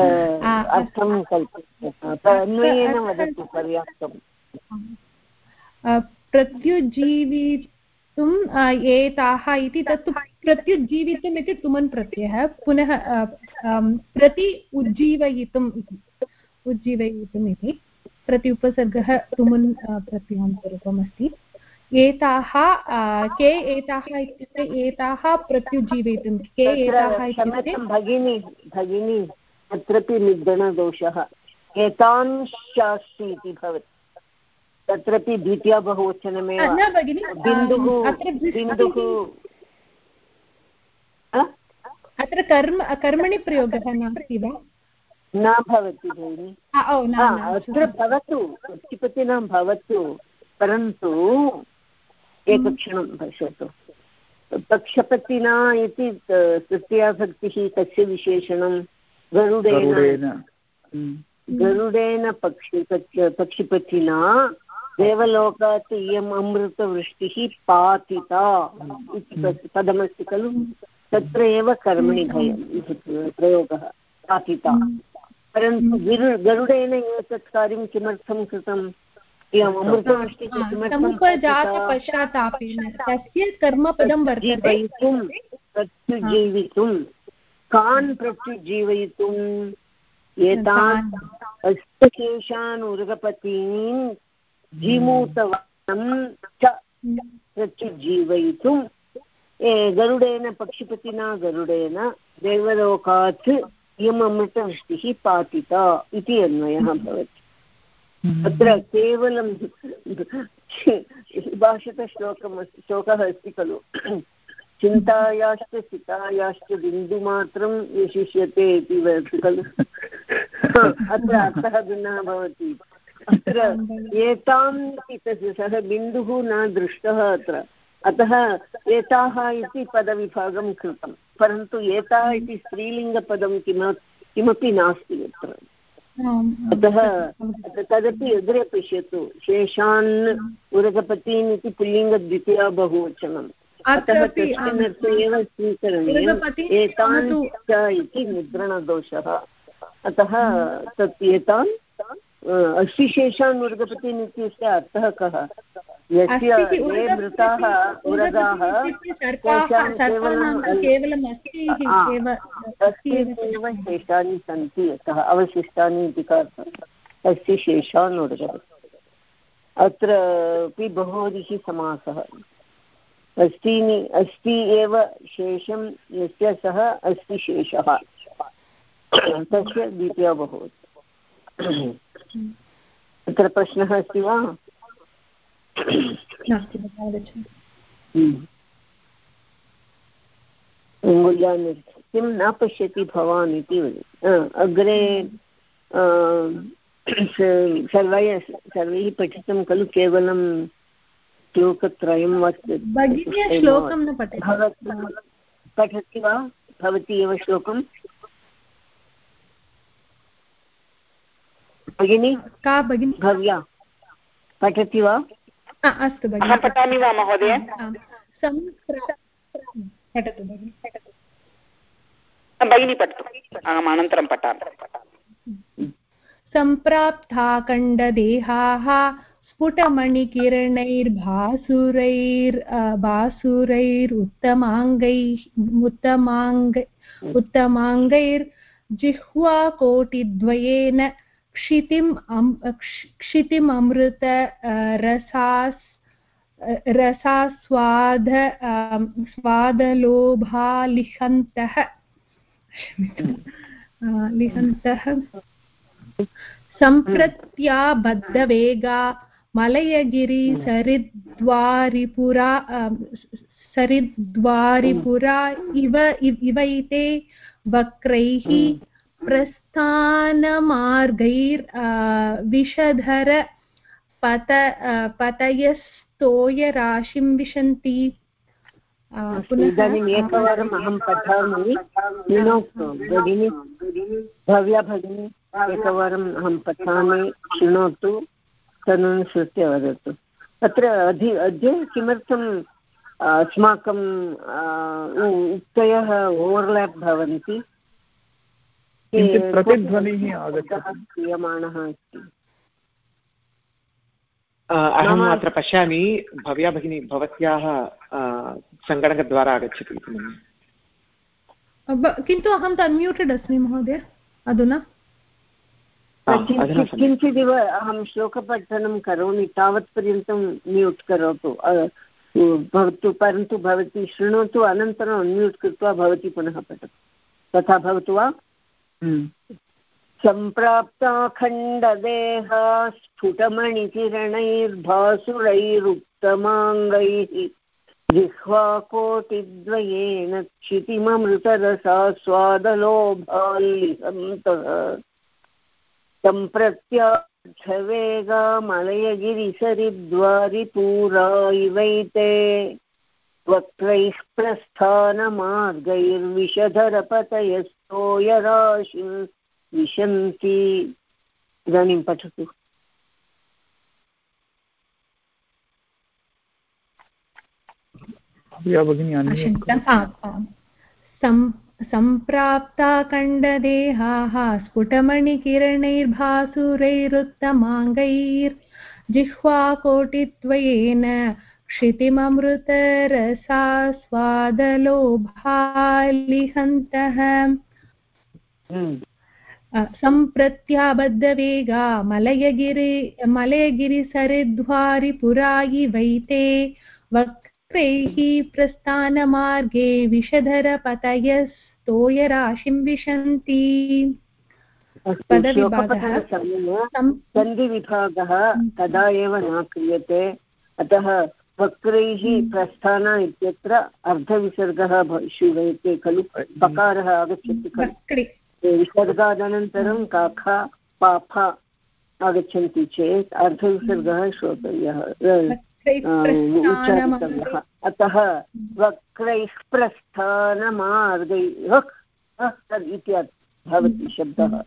अर्थं कल्पयेन वदतु पर्याप्तम्। प्रत्युज्जीवितुम् एताः इति तत्तु प्रत्युज्जीवितुम् इति तुमन् प्रत्ययः। पुनः प्रति उज्जीवयितुम् इति। उज्जीवयितुम् इति प्रति उपसर्गः तुमुन् प्रत्ययान्तरूपमस्ति एताः के एताः इत्युक्ते एताः के एताः इत्युक्ते भगिनी भगिनी तत्रापि निर्गणदोषः एतांशास्ति इति भवति। तत्रापि द्वितीया बहुवचनमेव बिन्दुः बिन्दुः अत्र कर्म कर्मणि प्रयोगः नास्ति वा? न भवति भगिनि। अत्र भवतु प्रतिपतिना भवतु परन्तु एकक्षणं पश्यतु। पक्षपतिना इति तृतीयाभक्तिः तस्य विशेषणं गरुडेन। गरुडेन। पक्षि पक्षिपतिना देवलोकात् इयम् अमृतवृष्टिः पातिता इति पदमस्ति खलु? तत्र एव कर्मणि भयं प्रयोगः पातिता परन्तु गिरु गरुडेन एतत् कार्यं किमर्थं कृतम्? जीवयितुं प्रत्युजीवितुं कान् प्रत्युज्जीवयितुम्? एतान् अष्टकेशान् उरगपतीन् जीमूतवनं च प्रत्युज्जीवयितुं गरुडेन पक्षिपतिना गरुडेन देवलोकात् इयम् अमृतवृष्टिः पातिता इति अन्वयः भवति। अत्र केवलं भाषितश्लोकम् श्लोकः अस्ति खलु। चिन्तायाश्च चितायाश्च बिन्दुमात्रं विशिष्यते इति वदति खलु। अत्र अर्थः भिन्नः भवति। अत्र इति सः बिन्दुः न दृष्टः अत्र। अतः एताः इति पदविभागं कृतं परन्तु एताः इति स्त्रीलिङ्गपदं किम किमपि नास्ति अत्र अतः तदपि अग्रे पश्यतु शेषान् उरगपतीन् इति पुल्लिङ्गद्वितीया बहुवचनम्। अतः तस्मिन्नर्थे एव स्वीकरणीयम्। एतान् इति मुद्रणदोषः। अतः तत् एतान् अशिशेषान् वर्गपतीन् इत्यस्य अर्थः कः? यस्य ये मृताः उरगाः एव शेषानि सन्ति यतः अवशिष्टानि इति कारणम् अस्ति शेषान् उर्गपति अत्रापि बहुविधिः समासः। अस्तीनि अस्ति एव शेषं यस्य सः अस्ति शेषः। तस्य द्वितीया भवति तत्र प्रश्नः अस्ति वा? अङ्गुल्यान् किं न पश्यति भवान् इति अग्रे सर्वैः सर्वैः पठितं खलु केवलं श्लोकत्रयं श्लोकं न पठति। वा? भवती एव श्लोकं भगिनी? का भगिनी? भव्या। पठति वा? अस्तु भगिनि। पठामि वा महोदय? पठतु भगिनि भगिनी पठतु। अहम् अनन्तरं पठामि। सम्प्राप्ता खण्डदेहाः स्फुटमणिकिरणैर्भासुरैर् भासुरैरुत्तमाङ्गैः उत्तमाङ्ग उत्तमाङ्गैर्जिह्वाकोटिद्वयेन क्षितिम् क्षितिममृत रसास् रसास्वाद स्वादलोभालिहन्तः लिहन्तः सम्प्रत्याबद्धवेगा मलयगिरिसरिद्वारिपुरा सरिद्वारिपुरा इव इवैते वक्रैः प्रस्थानमार्गैर् विषधर पत पतयस्तोयराशिं विशन्ति। इदानीम् एकवारम् अहं पठामि। भगिनि। भव्या भगिनी एकवारम् अहं पठामि शृणोतु तदनुसृत्य वदतु। तत्र अधि अद्य किमर्थम् अस्माकं उक्तयः ओवर्लाप् भवन्ति? प्रतिध्वनिः क्रियमाणः अस्ति। अहम् अत्र पश्यामि। भव्या भगिनी भवत्याः सङ्गणकद्वारा आगच्छति इति मन्ये। किन्तु अहं तु अन्म्यूटेड् अस्मि महोदय। अधुना। किञ्चिदिव अहं श्लोकपठनं करोमि तावत्पर्यन्तं म्यूट् करोतु। भवतु परन्तु भवती शृणोतु अनन्तरम् अन्म्यूट् कृत्वा भवती पुनः पठतु। तथा भवतु वा? हम्म। सम्प्राप्ताखण्डदेहा स्फुटमणिकिरणैर्भासुरैरुक्तमाङ्गैः जिह्वाकोटिद्वयेन क्षितिममृतरसास्वादलोभाल्लिहन्तः सम्प्रत्याच्छवेगामलयगिरिसरिद्वारिपूरा इवैते वक्रैः प्रस्थानमार्गैर्विषधरपतयस्तोयराशिम् विशन्ति। इदानीं पठतु। सम्प्राप्ताखण्डदेहाः स्फुटमणिकिरणैर्भासुरैरुत्तमाङ्गैर्जिह्वाकोटित्वयेन क्षितिममृतरसास्वादलोभालिहन्तः हम्म। सम्प्रत्याबद्धवेगा मलयगिरि मलयगिरिसरिद्वारिपुरायि वैते वक्रैः प्रस्थानमार्गे विषधरपतयस्तोयराशिं विशन्ति सन्धिविभागः तदा एव न क्रियते। अतः वक्रैः प्रस्थान इत्यत्र अर्धविसर्गः श्रूयते खलु पकारः आगच्छति खलु। विसर्गादनन्तरं काखा पाफा आगच्छन्ति चेत् अर्धविसर्गः श्रोतव्यः। उच्चारितव्यः। अतः वक्रैः प्रस्थानमार्गैः इति भवति शब्दः।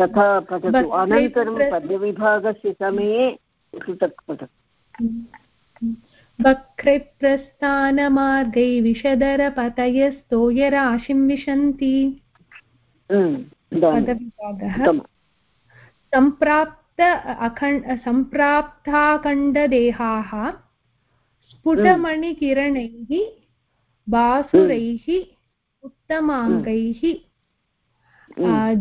तथा पठतु। अनन्तरं पद्यविभागस्य समये पृथक् पठतु वक्रप्रस्थानमार्गै विषधरपतयस्तोयराशिं विशन्ति। पदविभागः। सम्प्राप्त अखण्ड सम्प्राप्ताखण्डदेहाः स्फुटमणिकिरणैः बासुरैः उत्तमाङ्गैः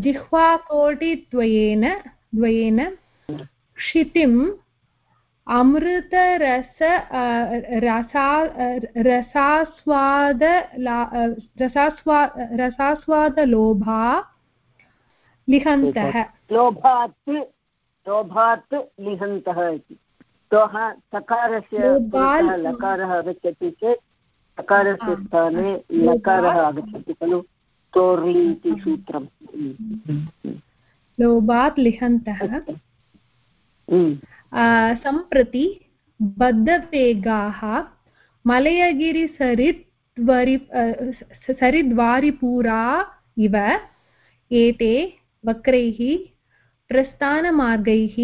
जिह्वाकोटिद्वयेन द्वयेन क्षितिम् अमृतरस रसा रसास्वाद रसास्वा रसास्वादलोभा लिहन्तः लोभात् लोभात् लिहन्तः इति। तोः सकारस्य लकारः आगच्छति चेत् सकारस्य स्थाने लकारः आगच्छति खलु। तोर्लि इति सूत्रम्। लोभात् लिहन्तः सम्प्रति बद्धवेगाः मलयगिरिसरिद्वरि सरिद्वारिपूरा इव एते वक्रैः प्रस्थानमार्गैः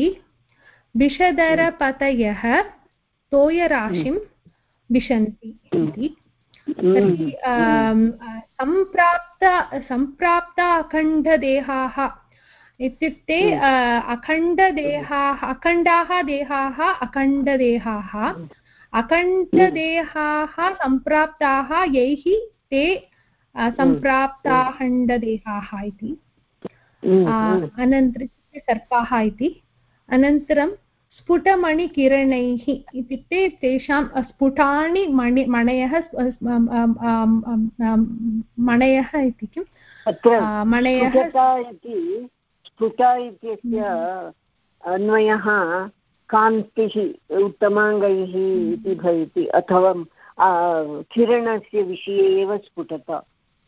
विषधरपतयः तोयराशिं विशन्ति इति। तर्हि सम्प्राप्त सम्प्राप्ता अखण्डदेहाः इत्युक्ते अखण्डदेहाः अखण्डाः देहाः अखण्डदेहाः। अखण्डदेहाः सम्प्राप्ताः यैः ते सम्प्राप्ताखण्डदेहाः इति। अनन्तरं सर्पाः इति। अनन्तरं स्फुटमणिकिरणैः इत्युक्ते तेषां स्फुटानि मणि मणयः मणयः इति किम् मणयः इति स्फुटा इत्यस्य अन्वयः कान्तिः उत्तमाङ्गैः इति भवति अथवा किरणस्य विषये एव स्फुटता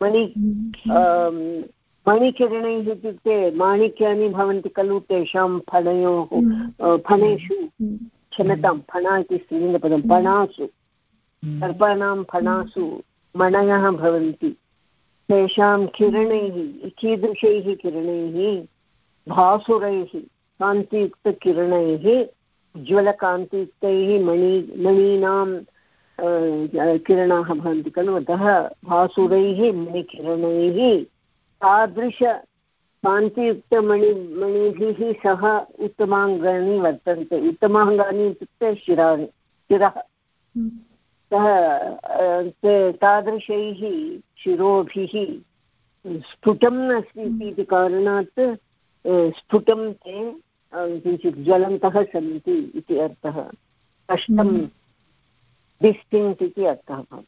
मणि हम्म। मणिकिरणैः इत्युक्ते माणिक्यानि भवन्ति खलु तेषां फणयोः हम्म। फणेषु हम्म। क्षम्यतां फणा इति स्त्रीलिङ्गपदं फणासु सर्पाणां फणासु मणयः भवन्ति तेषां किरणैः कीदृशैः किरणैः भासुरैः कान्तियुक्तकिरणैः उज्ज्वलकान्तियुक्तैः मणि मणीनां किरणाः भवन्ति खलु। अतः भासुरैः मणिकिरणैः तादृश कान्तियुक्तमणि मणिभिः सह उत्तमाङ्गानि वर्तन्ते। उत्तमाङ्गानि इत्युक्ते शिराणि शिरः। सः तादृशैः शिरोभिः स्फुटम् अस्ति इति कारणात् स्फुटं ते किञ्चित् ज्वलन्तः सन्ति इति अर्थः। कष्टं डिस्टिङ्क्ट् इति अर्थः। भवति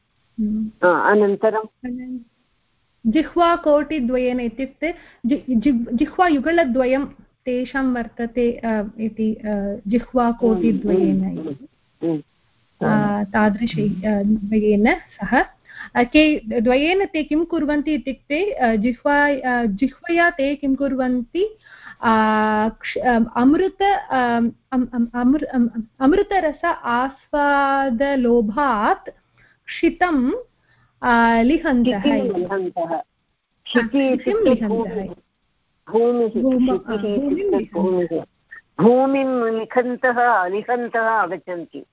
अनन्तरं जिह्वाकोटिद्वयेन इत्युक्ते जिह्वायुगलद्वयं तेषां वर्तते इति जिह्वाकोटिद्वयेन तादृशै द्वयेन सह के द्वयेन ते किं कुर्वन्ति इत्युक्ते जिह्वा जिह्वया ते किं कुर्वन्ति? अमृत अमृतरस आस्वादलोभात् क्षितं लिहन्तः। भूमिं। लिखन्तः अलिखन्तः आगच्छन्ति।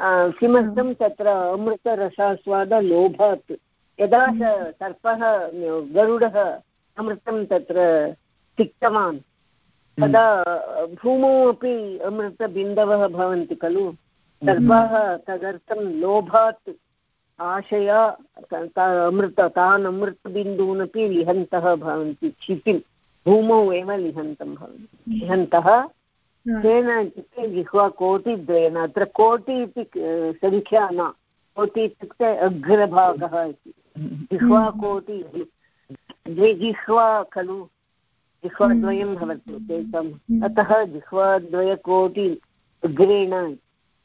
किमर्थं तत्र अमृतरसास्वादलोभात्? यदा सर्पः गरुडः अमृतं तत्र तिक्तवान् तदा भूमौ अपि अमृतबिन्दवः भवन्ति खलु? सर्पाः तदर्थं लोभात् आशया अमृत तान् अमृतबिन्दूनपि लिहन्तः भवन्ति क्षितिं भूमौ एव लिहन्तं भवन्ति। लिहन्तः तेन इत्युक्ते जिह्वा कोटिद्वयेन अत्र कोटि इति सङ्ख्या न। कोटि इत्युक्ते अग्रभागः इति। जिह्वा कोटि द्विजिह्वा खलु जिह्वाद्वयं भवति तेषाम् अतः जिह्वाद्वयकोटि अग्रेण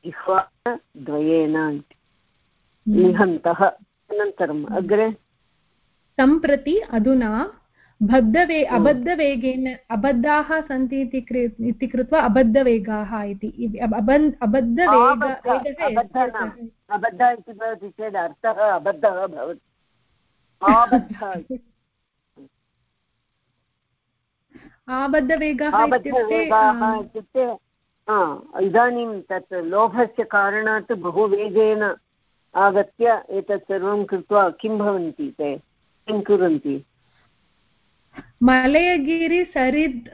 जिह्वाद्वयेन निहन्तः। अनन्तरम् अग्रे? सम्प्रति अधुना बद्धवे अबद्धवेगेन अबद्धाः सन्ति इति कृत्वा अबद्धवेगाः इति। अबद्ध इति भवति चेत् अर्थः अबद्धः भवति। आबद्धवेगः इत्युक्ते इदानीं तत् लोभस्य कारणात् बहु वेगेन आगत्य एतत् सर्वं कृत्वा किं भवन्ति ते? किं कुर्वन्ति? मलयगिरि सरिद्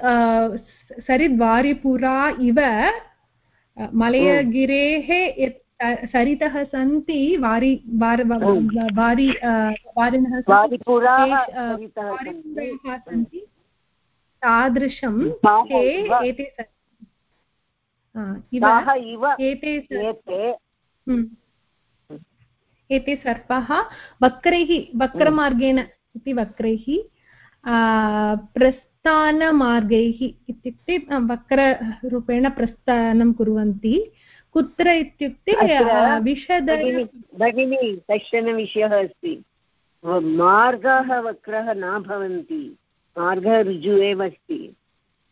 सरिद्वारिपुरा इव मलयगिरेः सरितः सन्ति वारि वारि वारिणः सन्ति तादृशं ते एते एते। एते सर्पाः वक्रैः वक्रमार्गेण इति वक्रैः प्रस्थानमार्गैः इत्युक्ते वक्ररूपेण प्रस्थानं कुर्वन्ति। कुत्र इत्युक्ते विशद भगिनी कश्चन विषयः अस्ति। मार्गाः वक्रः न भवन्ति। मार्गः ऋजु एव अस्ति।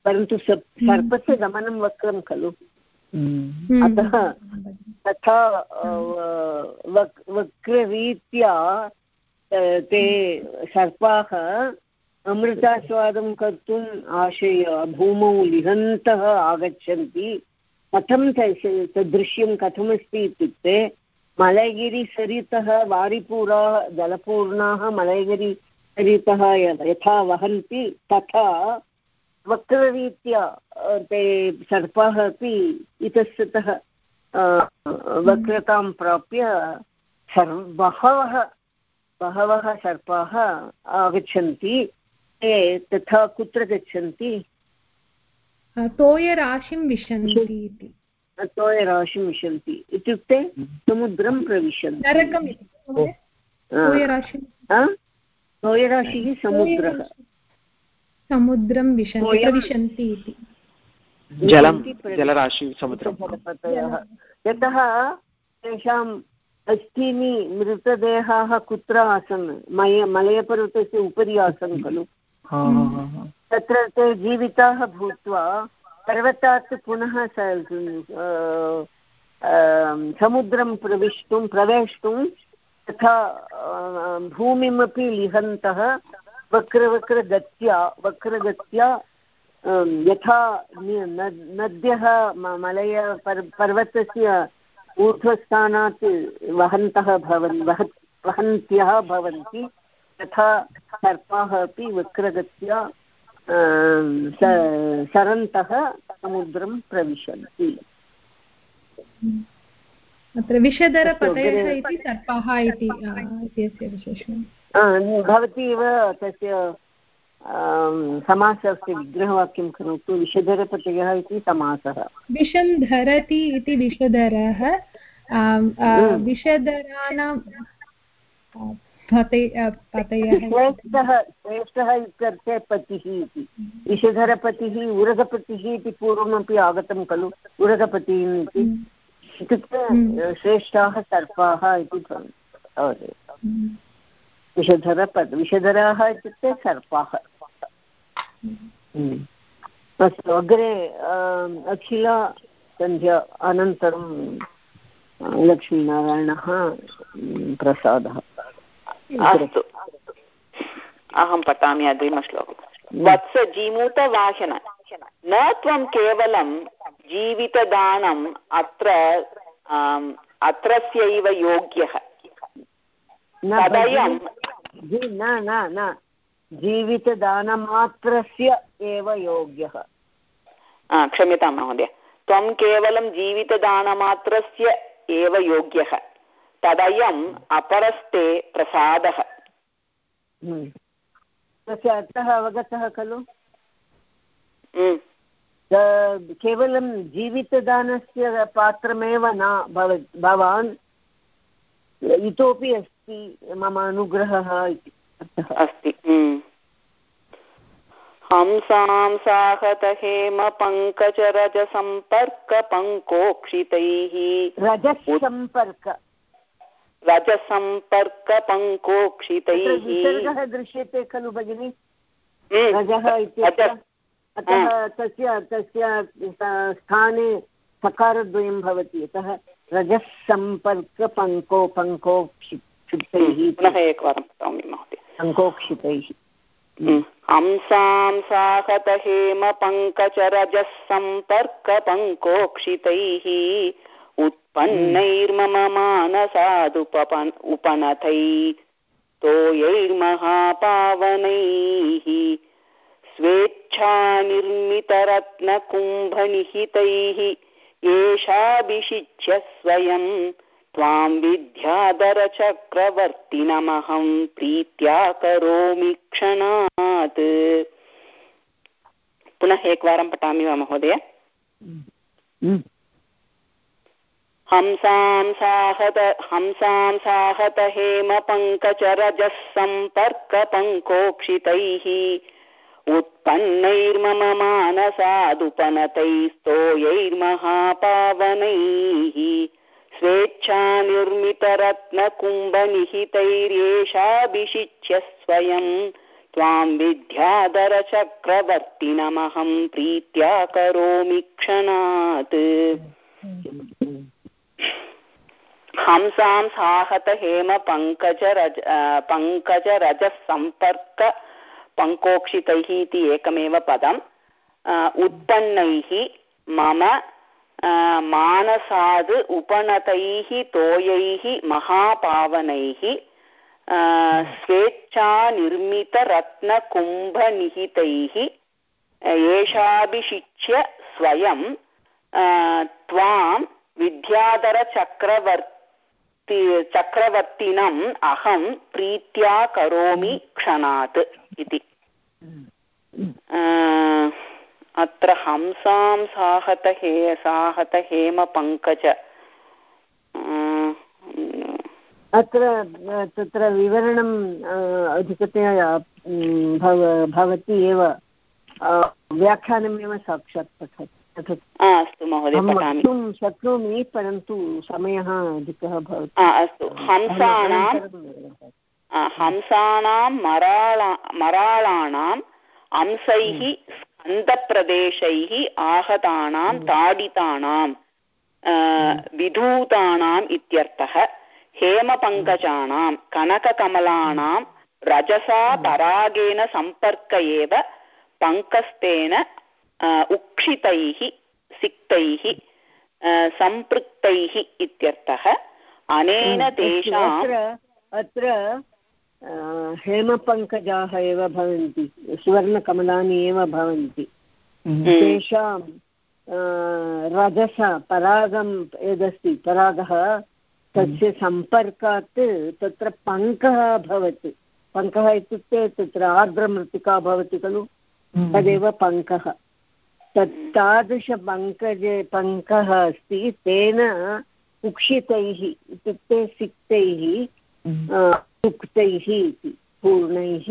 परन्तु हम्म। सर्पस्य गमनं वक्रं खलु। हम्म। अतः तथा वक्ररीत्या ते सर्पाः अमृतास्वादं कर्तुम् आशय, भूमौ लिहन्तः आगच्छन्ति। कथं तद्दृश्यं कथमस्ति इत्युक्ते, मलयगिरिसरितः वारिपूराः, जलपूर्णाः मलयगिरि रीतः यथा वहन्ति, तथा वक्ररीत्या ते सर्पाः अपि इतस्ततः वक्रतां प्राप्य सर्व बहवः बहवः सर्पाः आगच्छन्ति। ते तथा कुत्र गच्छन्ति? तोयराशिं विशन्ति इति। तोयराशिं विशन्ति। इत्युक्ते समुद्रं प्रविशन्ति। तोयराशिः समुद्रः। समुद्रं विशन्ति प्रविशन्ति इति। जलं जलराशि समुद्रं। यतः तेषाम् अस्थीनि मृतदेहाः कुत्र आसन्? मय मलयपर्वतस्य उपरि आसन् खलु। तत्र ते जीविताः भूत्वा पर्वतात् पुनः समुद्रं प्रविष्टुं, प्रवेष्टुं तथा भूमिमपि लिहन्तः वक्रवक्रगत्या वक्रगत्या यथा नद्यः मलय पर्, पर्वतस्य ऊर्ध्वस्थानात् वहन्तः भवन् वह वहन्त्यः भवन्ति। तथा सर्पाः अपि वक्रगत्या सरन्तः समुद्रं प्रविशन्ति। अत्र विषधरपतयः इति सर्पाः इति इत्यस्य विशेषणं भवती एव तस्य समासस्य विग्रहवाक्यं करोतु विषधरपतयः इति समासः। विषं धरति इति विषधरः विषधराणां श्रेष्ठः श्रेष्ठः इत्यर्थे पतिः इति। विषधरपतिः उरगपतिः इति पूर्वमपि आगतं खलु उरगपतिः इति। इत्युक्ते श्रेष्ठाः सर्पाः इति भवति। विषधरपद विषधराः इत्युक्ते सर्पाः। अस्तु अग्रे अखिला सन्ध्या अनन्तरं लक्ष्मीनारायणः प्रसादः। अस्तु। अहं पठामि अग्रिमश्लोकं वत्स जीमूतवाहन न त्वं केवलं जीवितदानम् अत्र अत्रस्यैव योग्यः। तदयं न न न। जीवितदानमात्रस्य एव योग्यः। क्षम्यतां महोदय। त्वं केवलं जीवितदानमात्रस्य एव योग्यः। तदयम् अपरस्ते प्रसादः। हम्म। तस्य अर्थः अवगतः खलु? हम्म। केवलं जीवितदानस्य पात्रमेव न भव भवान् इतोपि अस्ति मम अनुग्रहः इति अस्ति। हम्म। हंसां साहत हेम पङ्कजरजसम्पर्कपङ्कोक्षितैः रजसम्पर्क। रजसम्पर्कपङ्कोक्षितैः विसर्गः दृश्यते खलु भगिनि? हम्म। रजः इत्यत्र अतः तस्य तस्य स्थाने सकारद्वयं भवति। अतः रजःसम्पर्कपङ्को पङ्कोक्षितैः पुनः एकवारं पठामि महोदय। पङ्कोक्षितैः। हंसां साहत हेम पङ्कजरजः सम्पर्कपङ्कोक्षितैः उत्पन्नैर्मम मानसादुपन् उपनथै तोयैर्महापावनैः स्वेच्छानिर्मितरत्नकुम्भनिहितैः एषाभिषिच्य स्वयं त्वां विद्याधरचक्रवर्तिनमहं प्रीत्या करोमि क्षणात्। पुनः एकवारं पठामि वा महोदय? हंसां साहत हंसां साहत हेम पङ्कजरजः सम्पर्कपङ्कोक्षितैः उत्पन्नैर्मम मानसादुपनतैस्तोयैर्महापावनैः। स्वेच्छानिर्मितरत्नकुम्भनिहितैर्येषाभिषिच्य स्वयं त्वां विद्याधरचक्रवर्तिनमहं प्रीत्या करोमि क्षणात्। हंसां साहत हेम पङ्कजरज पङ्कजरजसम्पर्क पङ्कोक्षितैः इति एकमेव पदम्। उत्पन्नैः मम मानसाद् उपनतैः तोयैः महापावनैः स्वेच्छानिर्मितरत्नकुम्भनिहितैः, एषाभिषिच्य स्वयं त्वां विद्याधरचक्रवर्ति चक्रवर्तिनम् अहं प्रीत्या करोमि क्षणात् इति। अत्र हंसां साहत हे साहत हेमपङ्कज। अत्र तत्र विवरणम् अधिकतया भव भवति एव व्याख्यानमेव साक्षात् पठतु। अस्तु महोदय वक्तुं शक्नोमि परन्तु समयः अधिकः भवति। अस्तु। हंसानां हंसानां मराळा मराळाणाम् अंशैः स्कन्दप्रदेशैः आहतानां ताडितानां विधूतानाम् इत्यर्थः हेमपङ्कजानां कनककमलानां रजसा परागेन सम्पर्क एव पङ्कस्तेन उक्षितैः सिक्तैः सम्पृक्तैः इत्यर्थः अनेन तेषाम् अत्र हेमपङ्कजाः एव भवन्ति सुवर्णकमलानि एव भवन्ति तेषां रजस परागं यदस्ति परागः तस्य सम्पर्कात् तत्र पङ्कः अभवत् पङ्कः इत्युक्ते तत्र आर्द्रमृत्तिका भवति खलु तदेव पङ्कः तत् तादृशपङ्कजे पङ्कः अस्ति तेन उक्षितैः इत्युक्ते सिक्तैः उक्तैः इति पूर्णैः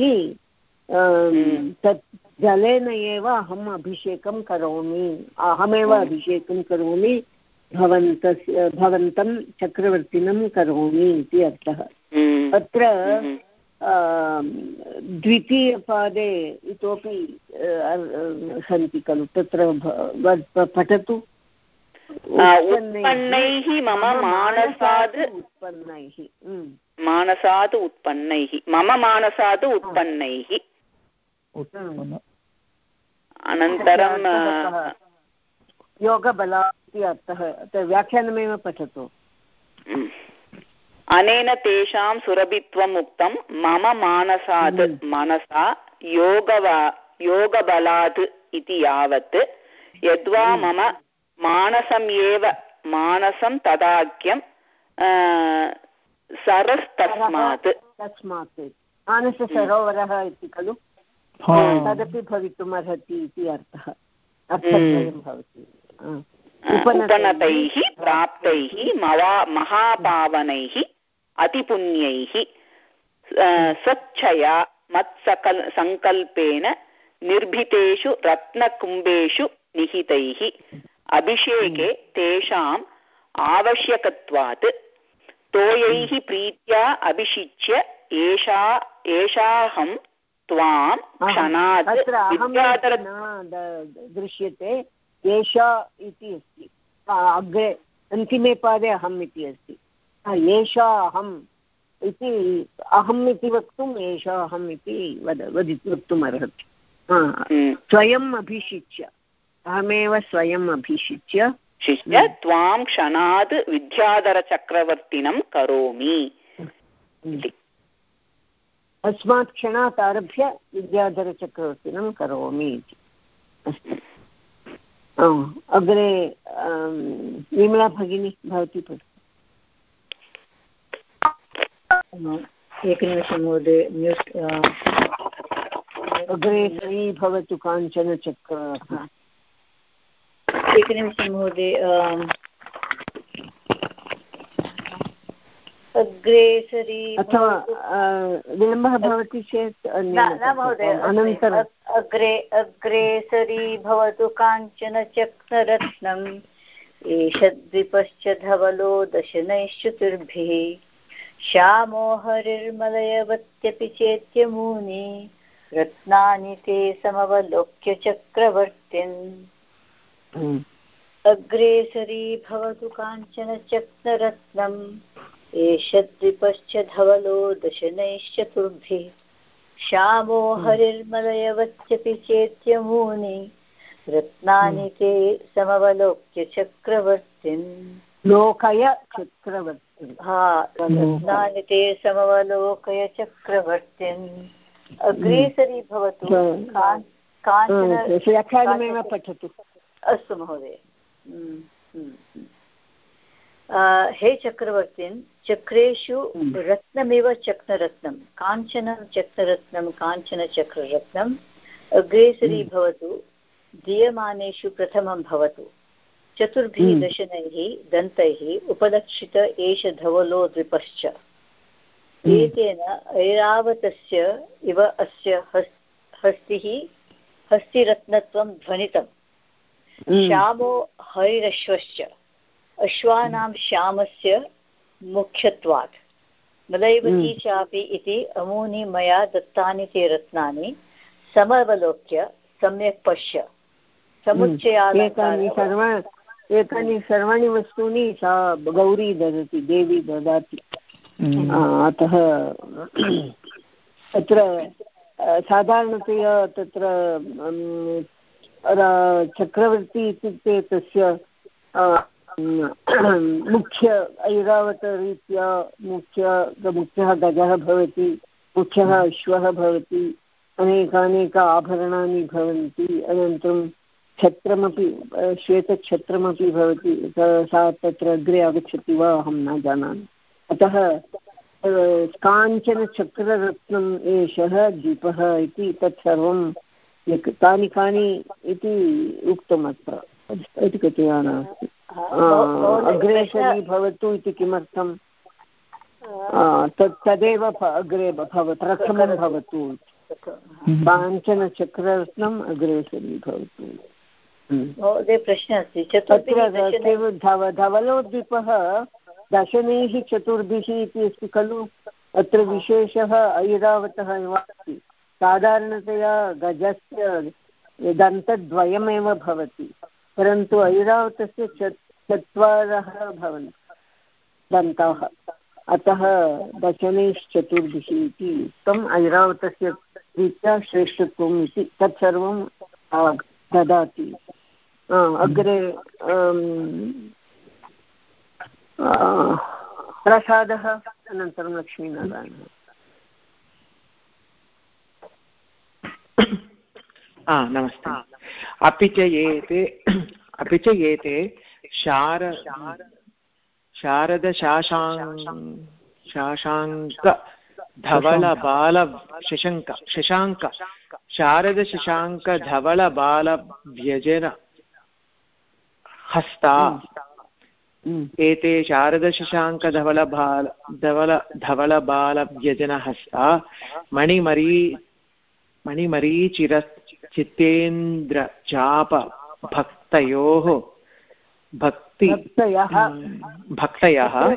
तत् जलेन एव अहम् अभिषेकं करोमि। अहमेव अभिषेकं करोमि भवन्तस्य भवन्तं चक्रवर्तिनं करोमि इति अर्थः। अत्र द्वितीयपादे इतोपि सन्ति खलु। तत्र पठतु। उत्पन्नैः मम मानसात् उत्पन्नैः मानसात् उत्पन्नैः। मम मानसात् उत्पन्नैः। अनन्तरं योगबला इति अर्थः व्याख्यानमेव पठतु। अनेन तेषां सुरभित्वम् उक्तं मम मानसात् मनसा योगवा योगबलात् इति यावत्। यद्वा मम मानसम् एव मानसं तदाख्यं सरस्तस्मात्। तस्मात् मानससरोवरः इति खलु? तदपि भवितुमर्हति इति अर्थः। अर्थद्वयं भवति। उपनतैः प्राप्तैः मवा महापावनैः अतिपुण्यैः स्वच्छया मत्सकल् सङ्कल्पेन निर्भितेषु रत्नकुम्भेषु निहितैः अभिषेके तेषाम् आवश्यकत्वात् तोयैः प्रीत्या अभिषिच्य एषा एषाहं त्वां क्षणात् दृश्यते एषा इति अस्ति अग्रे अन्तिमे पादे अहम् इति अस्ति। एषा अहम् इति अहम् इति वक्तुम् एषा अहम् इति वद वदि वक्तुम् अर्हति। हम्म। स्वयम् अभिषिच्य अहमेव स्वयम् अभिषिच्य। शिष्य त्वां क्षणात् विद्याधरचक्रवर्तिनं करोमि। हम्म। अस्मात् क्षणात् आरभ्य विद्याधरचक्रवर्तिनं करोमि इति। अस्तु। अग्रे विमला भगिनी भवती पठतु। एकनिमिषं महोदय म्यूट् अग्रे सरी भवतु काञ्चन चक्र एकनिमिषं महोदय अग्रेसरी अथवा विलम्बः भवति चेत् न महोदय अनन्तरम् अग्रे अग्रेसरी भवतु काञ्चन चक्ररत्नम्। एष द्विपश्च धवलो दशनैश्चतुर्भिः। श्यामो हरिर्मलयवत्यपि चेत्यमूनि रत्नानि ते समवलोक्य चक्रवर्तिन् हम्म। अग्रेसरी भवतु काञ्चन चक्ररत्नम् एष द्विपश्च धवलो दशनैश्चतुर्भिः श्यामो। हरिर्मलयवत्यपि चेत्यमूनि रत्नानि हम्म। ते समवलोक्य चक्रवर्तिन् लोकय चक्रवर्तिन् रत्नानि ते समवलोकय चक्रवर्तिन् अग्रेसरी भवतु। व्याख्यानमेव पठतु। अस्तु महोदय। हम्म, हम्म, हे चक्रवर्तिन् चक्रेषु रत्नमिव चक्ररत्नं काञ्चनं चक्ररत्नं काञ्चन चक्ररत्नम्। अग्रेसरी भवतु। दीयमानेषु प्रथमं भवतु। चतुर्भिः हम्म। दशनैः दन्तैः उपलक्षित एष धवलो द्विपश्च। हम्म। एतेन ऐरावतस्य इव अस्य हस् हस्तिः हस्तिरत्नत्वं ध्वनितम्। हम्म। श्यामो हरिरश्वश्च अश्वानां श्यामस्य मुख्यत्वात्। मलैवती चापि इति अमूनि मया दत्तानि ते रत्नानि। समवलोक्य सम्यक् पश्य। सर्वा एतानि सर्वाणि वस्तूनि सा गौरी ददति देवी ददाति। अतः तत्र साधारणतया तत्र चक्रवर्ती इत्युक्ते तस्य मुख्य ऐरावतरीत्या मुख्य मुख्यः गजः भवति मुख्यः अश्वः भवति अनेकानेक आभरणानि भवन्ति अनन्तरं छत्रमपि श्वेतच्छत्रमपि भवति सा तत्र अग्रे आगच्छति वा अहं न जानामि। अतः काञ्चन चक्ररत्नम् एषः दीपः इति तत्सर्वं कानि कानि इति उक्तम् अत्र अधिकतया नास्ति। अग्रे सरी भवतु इति किमर्थं तत् तदेव अग्रे भवतु प्रथमं भवतु। काञ्चनचक्ररत्नम् अग्रे सरी भवतु। महोदय प्रश्नः अस्ति तत्र धव धवलोद्दीपः दशनैः चतुर्भिः इति अस्ति खलु अत्र विशेषः ऐरावतः एव अस्ति साधारणतया गजस्य दन्तद्वयमेव भवति परन्तु ऐरावतस्य चत्वारः भवन्ति दन्ताः अतः दशनैश्चतुर्भिः इति उक्तम् ऐरावतस्य रीत्या श्रेष्ठत्वम् इति तत्सर्वं ददाति अग्रे प्रसादः अनन्तरं लक्ष्मीनारायणः नमस्ते अपि च एते अपि च एते शार शारदशाशाङ् धवलबाल शशङ्क शशाङ्क शारदशशाङ्कधवलबालव्यजन हस्ता। एते शारदशशाङ्कधवलबाल धवल धवलबालव्यजनहस्ता। मणिमरी मणिमरीचिर चित्तेन्द्रचाप भक्ति। भक्तयः।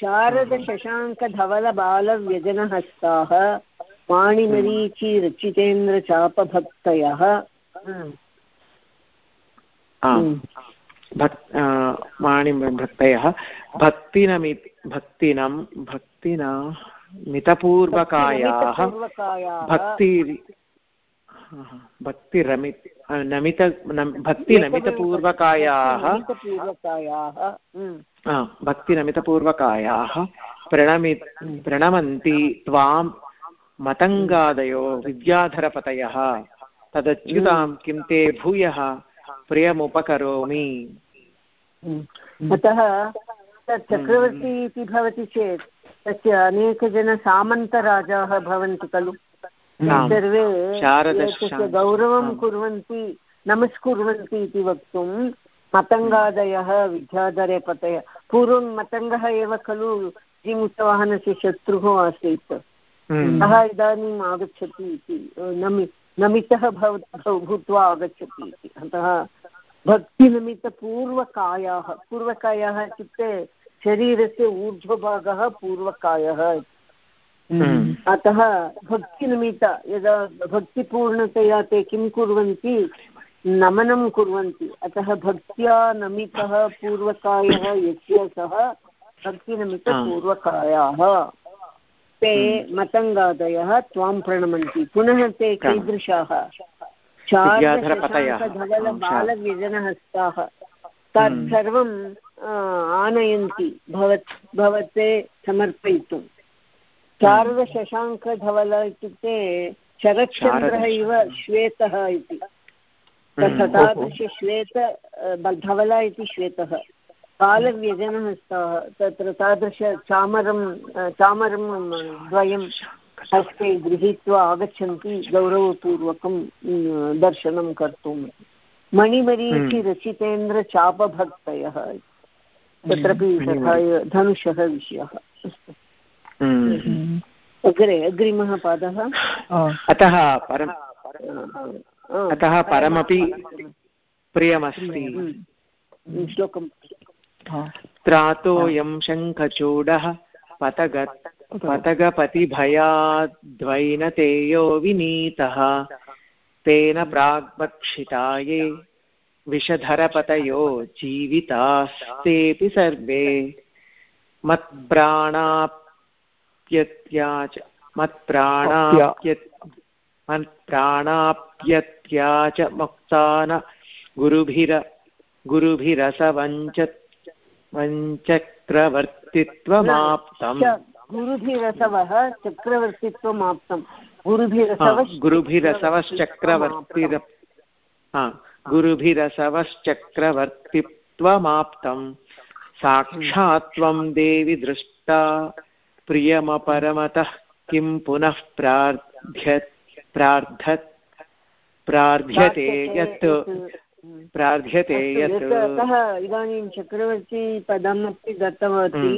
शारदशशाङ्कधवलबालव्यजनहस्ताः पाणिमरीचि रचितेन्द्रचापभक्तयः माणिभक्तयः भक्तिनमि भक्तिनं भक्तिना मितपूर्वकायाः भक्ति भक्तिरमि नमित भक्तिनमितपूर्वकायाः भक्तिनमितपूर्वकायाः प्रणमि प्रणमन्ति त्वां मतङ्गादयो विद्याधरपतयः तदच्युतां किं ते भूयः प्रियमुपकरोमि। अतः चक्रवर्ती इति भवति चेत् तस्य अनेकजनसामन्तराजाः भवन्ति खलु। सर्वे तस्य गौरवं कुर्वन्ति नमस्कुर्वन्ति इति वक्तुं मतङ्गादयः विद्याधरे पतय पूर्वं मतङ्गः एव खलु जीमुक्तवाहनस्य शत्रुः आसीत्। हम्म। सः इदानीम् आगच्छति इति नमि नमितः भव भूत्वा आगच्छति इति। अतः भक्तिनिमित्तपूर्वकायाः पूर्वकायाः इत्युक्ते शरीरस्य ऊर्ध्वभागः पूर्वकायः हम्म। अतः भक्तिनिमित्त यदा भक्तिपूर्णतया ते किं कुर्वन्ति? नमनं कुर्वन्ति। अतः भक्त्या नमितः पूर्वकायः यस्य सः भक्तिनिमित्तपूर्वकायाः। ते हम्म। मतङ्गादयः त्वां प्रणमन्ति। पुनः ते। कीदृशाः? चार्धवलबालव्यजनहस्ताः तत्सर्वं हम्म। आनयन्ति भवत् भवते समर्पयितुं शारदशशाङ्कधवल इत्युक्ते शरच्चन्द्रः इव श्वेतः इति। हम्म। तादृशश्वेत धवला इति श्वेतः। कालव्यजनः स्तः तत्र तादृश चामरं चामरं द्वयं। हस्ते गृहीत्वा आगच्छन्ति गौरवपूर्वकं दर्शनं कर्तुं। मणिमरीचि हम्म। रचितेन्द्रचापभक्तयः तत्रापि हम्म। तथा धनुषः विषयः हम्म। अग्रे अग्रिमः पादः? अतः परम् अतः परमपि प्रियमस्ति। श्लोकं त्रातोऽयं शङ्खचूडः पतगत् पतगपतिभयाद्वैनतेयो विनीतः। तेन प्राग्भक्षिताये विषधरपतयो जीवितास्तेऽपि सर्वे। मत्प्राणाप्यत्याच मत्प्राणाप्य मत्प्राणाप्यत्या च मुक्तान गुरुभिर गुरुभिरसवञ्च वञ्चक्रवर्तित्वमाप्तम्। गुरुभिरसवः चक्रवर्तित्वमाप्तम् गुरुभिरसवश्चक्रवर्तिर गुरुभिरसवश्चक्रवर्तित्वमाप्तं। साक्षात् त्वं देवि दृष्टा प्रियमपरमतः किं पुनः प्रार्थ्य प्रार्थत् प्रार्थ्यते यत् प्रार्थ्यते यत् इदानीं चक्रवर्ती पदमपि दत्तवती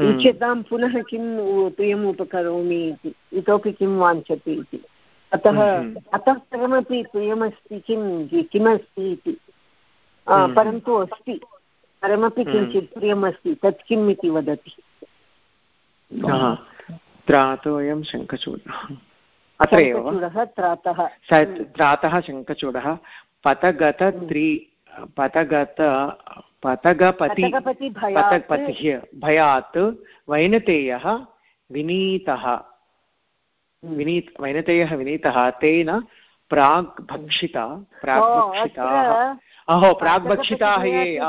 उच्यतां पुनः किं तुयम् उपकरोमि इति। इतोपि किं वाञ्छति इति। अतः हम्म, हम्म। अतः परमपि तुयमस्ति किं? किमस्ति इति। हम्म, परन्तु अस्ति। परमपि किञ्चित् प्रियमस्ति। तत् किम् इति वदति। त्रातोऽयं शङ्खचूडः। अत्र एव त्रातः। त्रातः शङ्खचूडः। पतगतत्रि पतगत पतगपति पतगपतिः भयात्। वैनतेयः विनीतः। विनीत वैनतेयः विनीतः तेन प्राग् भक्षिता प्राग्भक्षिताः अहो प्राग्भक्षिताः ये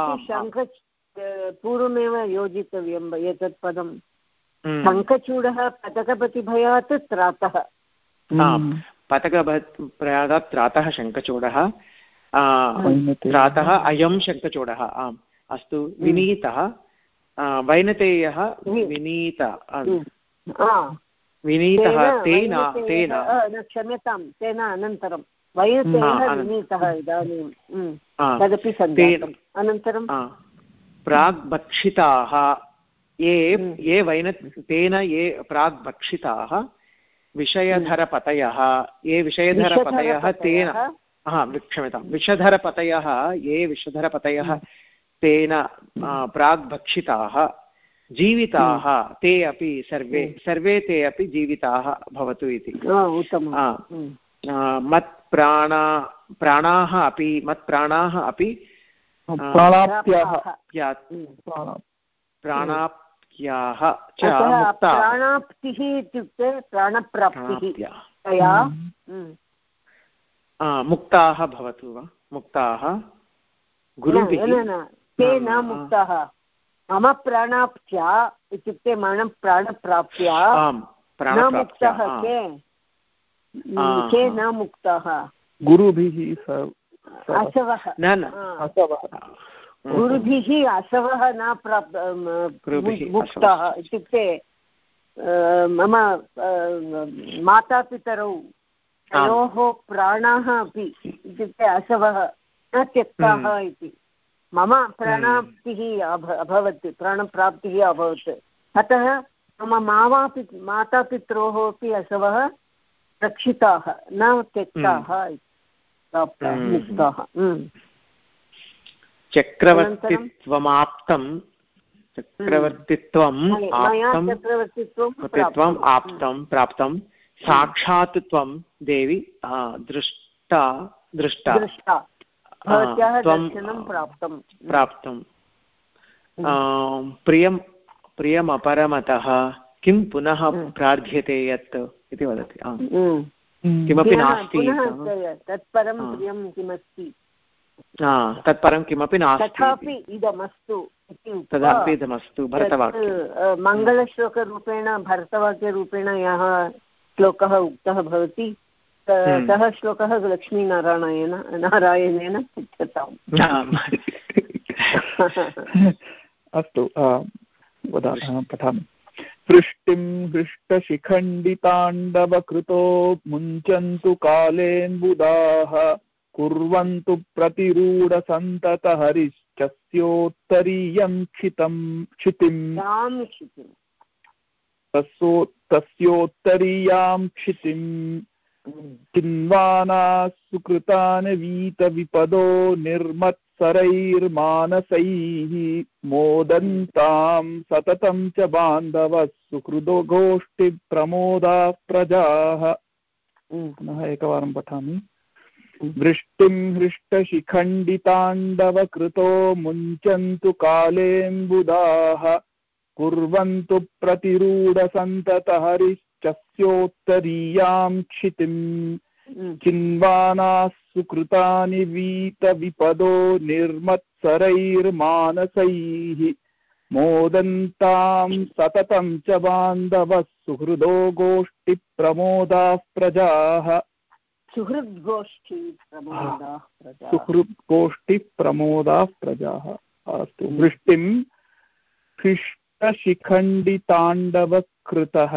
पूर्वमेव योजितव्यम् एतत् पदं शङ्खचूडः पतकपतिभयात् त्रातः। पतकभयात् त्रातः शङ्खचूडः। प्रातः अयं शङ्खचूडः आम्। अस्तु विनीतः। वैनतेयः विनीत विनीतः तेन तेन क्षम्यतां तेन अनन्तरं। वैनतेयः विनीतः इदानीं तदपि अनन्तरं? प्राग्भक्षिताः। ये ये वैन तेन ये प्राग्भक्षिताः विषयधरपतयः। ये विषयधरपतयः तेन। हा क्षम्यतां विषधरपतयः ये विषधरपतयः तेन प्राग्भक्षिताः जीविताः हम्म। ते अपि सर्वे हम्म। सर्वे ते अपि जीविताः भवतु इति। हम्म। मत्प्राणा प्राणाः अपि मत्प्राणाः अपि प्राणाप्याः। च प्राणाप्तिः इत्युक्ते प्राणप्राप्तिः मुक्ताः भवतु वा? मुक्ताः? गुरुभिः? ते न मुक्ताः। मम प्राणाप्त्या इत्युक्ते मम प्राणप्राप्त्या न मुक्तः के? के न मुक्ताः? गुरुभिः असवः। गुरुभिः असवः न प्राप् मुक्ताः इत्युक्ते मम मातापितरौ तयोः प्राणाः अपि इत्युक्ते असवः न त्यक्ताः हम्म। इति। मम प्राणाप्तिः अभवत् प्राणप्राप्तिः अभवत्। अतः मम मावापि मातापित्रोः अपि असवः रक्षिताः न त्यक्ताः हम्म। मुक्ताः हम्म। चक्रवर्तित्वमाप्तं। चक्रवर्तित्वम् चक्रवर्तित्वम् आप्तं प्राप्तं। साक्षात् त्वं देवि दृष्टा दृष्टा। प्राप्तं। प्रियं प्रियमपरमतः किं पुनः हम्म। प्रार्थ्यते यत् इति वदति हम्म। किमपि नास्ति तत्परं प्रियं किमस्ति? तत्परं किमपि नास्ति तथापि इदमस्तु। तथापि इदमस्तु भरतवाक्यं मङ्गलश्लोकरूपेण भरतवाक्यरूपेण यः श्लोकः उक्तः भवति। हम्म। सः श्लोकः लक्ष्मीनारायणेन नारायणेन उच्यताम् अस्तु वदामः पठामि। सृष्टिं हृष्टशिखण्डिताण्डवकृतो मुञ्चन्तु कालेऽन्बुदाः कुर्वन्तु प्रतिरूढसन्ततहरिश्चस्योत्तरीयं क्षितं क्षितिम्। तस्यो तस्योत्तरीयां क्षितिम् चिन्वाना सुकृतान् वीतविपदो निर्मत्सरैर्मानसैः मोदन्तां सततं च बान्धवः सुहृदो गोष्ठिप्रमोदाः प्रजाः। पुनः एकवारं पठामि। वृष्टिं हृष्टशिखण्डिताण्डवकृतो मुञ्चन्तु कालेऽम्बुदाः। कुर्वन्तु प्रतिरूढसन्ततहरिश्चस्योत्तरीयां क्षितिम् चिन्वानाः सुकृतानि वीतविपदो निर्मत्सरैर्मानसैः। मोदन्तां सततं च बान्धवः सुहृदो गोष्ठिप्रमोदाः प्रजाः। सुहृद्गोष्ठिप्रमोदाः प्रजाः। अस्तु वृष्टिं हृष्टशिखण्डिताण्डवकृतः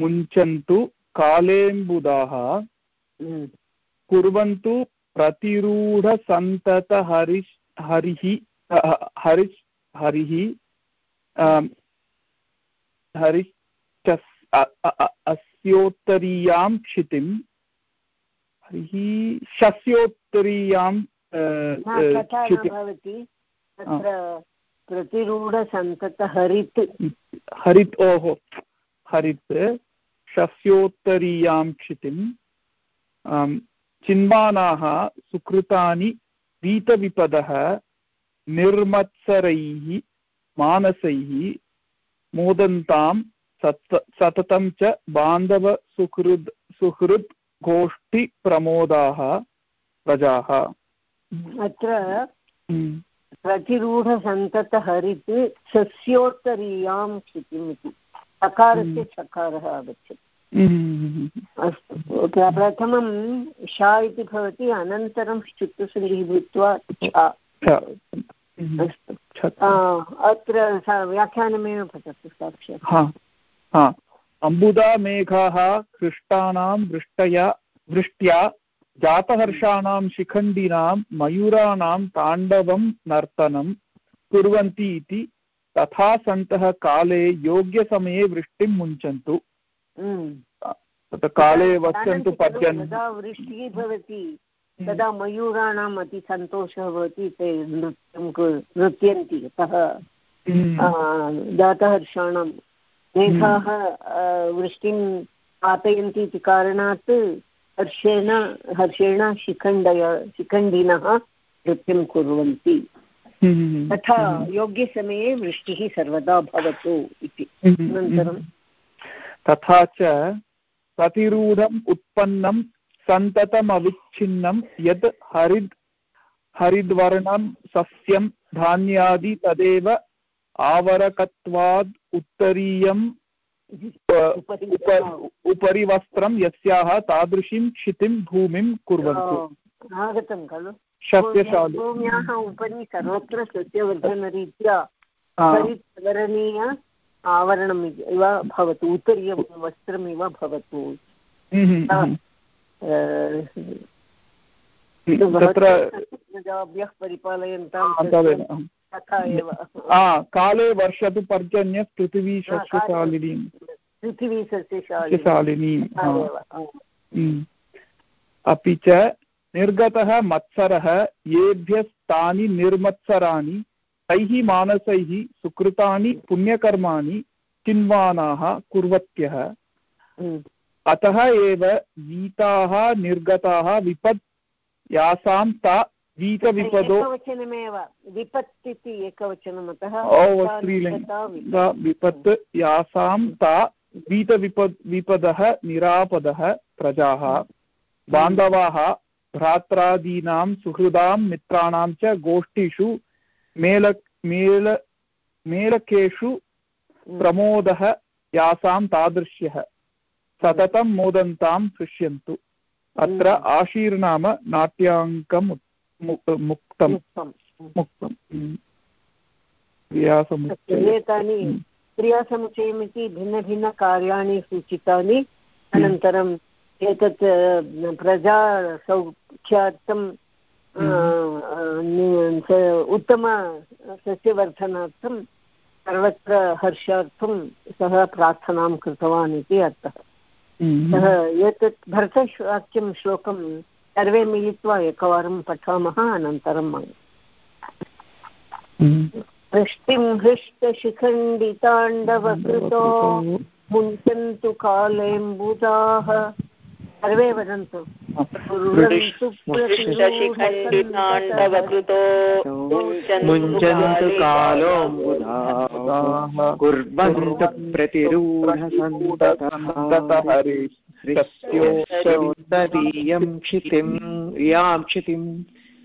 मुञ्चन्तु कालेम्बुदाः कुर्वन्तु प्रतिरूढसन्ततहरिः हरिः हरिः हरिः हरिश्च अस्योत्तरीयां क्षितिं हरिः शस्योत्तरीयां भवति। प्रतिरूढसन्ततहरित्। हरित् ओहो हरित् शस्योत्तरीयां क्षितिं चिन्वानाः सुकृतानि वीतविपदः निर्मत्सरैः मानसैः मोदन्तां सत सततं च बान्धवसुहृद् सुहृद् गोष्ठिप्रमोदाः प्रजाः। अत्र प्रतिरूढसन्ततहरित् सस्योत्तरीयां क्षितिम् इति सकारस्य चकारः आगच्छति। अस्तु प्रथमं शा इति भवति अनन्तरं श्चुत्तसन्धिः भूत्वा अस्तु। अत्र व्याख्यानमेव पठतु साक्षात् अम्बुदा मेघाः हृष्टानां वृष्टया वृष्ट्या जातहर्षाणां शिखण्डिनां मयूराणां ताण्डवं नर्तनं कुर्वन्ति इति तथा सन्तः काले योग्यसमये वृष्टिं मुञ्चन्तु। काले वसन्तु पद्यन्। वृष्टिः भवति। तदा मयूराणाम् अति सन्तोषः भवति ते नृत्यं नृत्यन्ति अतः जातहर्षाणां। मेघाः वृष्टिं पातयन्ति इति कारणात् हर्षेण हर्षेण शिखण्डय शिखण्डिनः नृत्यं कुर्वन्ति। तथा योग्यसमये वृष्टिः सर्वदा भवतु इति। अनन्तरं तथा च प्रतिरूढम् उत्पन्नं सन्ततमविच्छिन्नं यत् हरिद् हरिद्वर्णं सस्यं धान्यादि तदेव आवरकत्वाद् उत्तरीयम् उपरि वस्त्रं यस्याः तादृशीं क्षितिं भूमिं कुर्वन्तु। आगतं खलु। भूम्याः उपरि सर्वत्र सस्यवर्धनरीत्या हरितवर्णीय आवरणम् इव भवतु उत्तरीय वस्त्रमिव भवतु। तत्र प्रजाभ्यः परिपालयन्तां तथा एव काले वर्षतु पर्जन्य पृथिवी सस्यशालिनी। पृथिवी सस्यशालिनी। अपि च निर्गतः मत्सरः येभ्यस्तानि निर्मत्सराणि तैः मानसैः सुकृतानि पुण्यकर्माणि चिन्वानाः कुर्वत्यः। अतः एव वीताः निर्गताः विपत् यासां ता वीतविपदो एकवचनमेव। विपत् इति एकवचनम् अतः विपत्। यासां ता वीतविपद् विपदः निरापदः प्रजाः। बान्धवाः भ्रात्रादीनां सुहृदां मित्राणां च गोष्ठीषु मेल मेल मेलकेषु प्रमोदः यासां तादृश्यः। सततं मोदन्तां हृष्यन्तु अत्र आशीर्नाम नाट्याङ्कं मुक्तं मुक्तं एतानि क्रियासमुच्चयमिति भिन्नभिन्नकार्याणि सूचितानि। अनन्तरम् एतत् प्रजासौख्यार्थं उत्तम सस्यवर्धनार्थं सर्वत्र हर्षार्थं सः प्रार्थनां कृतवान् इति अर्थः। सः एतत् भरतवाक्यं श्लोकं सर्वे मिलित्वा एकवारं पठामः अनन्तरं वृष्टिं हृष्टशिखण्डिताण्डवकृतो मुञ्चन्तु कालेऽम्बुजाः। सर्वे वदन्तु। मुञ्चन्तु कालो कुर्वन्तु प्रतिरूढसन्ततः क्षितिं यां क्षितिम्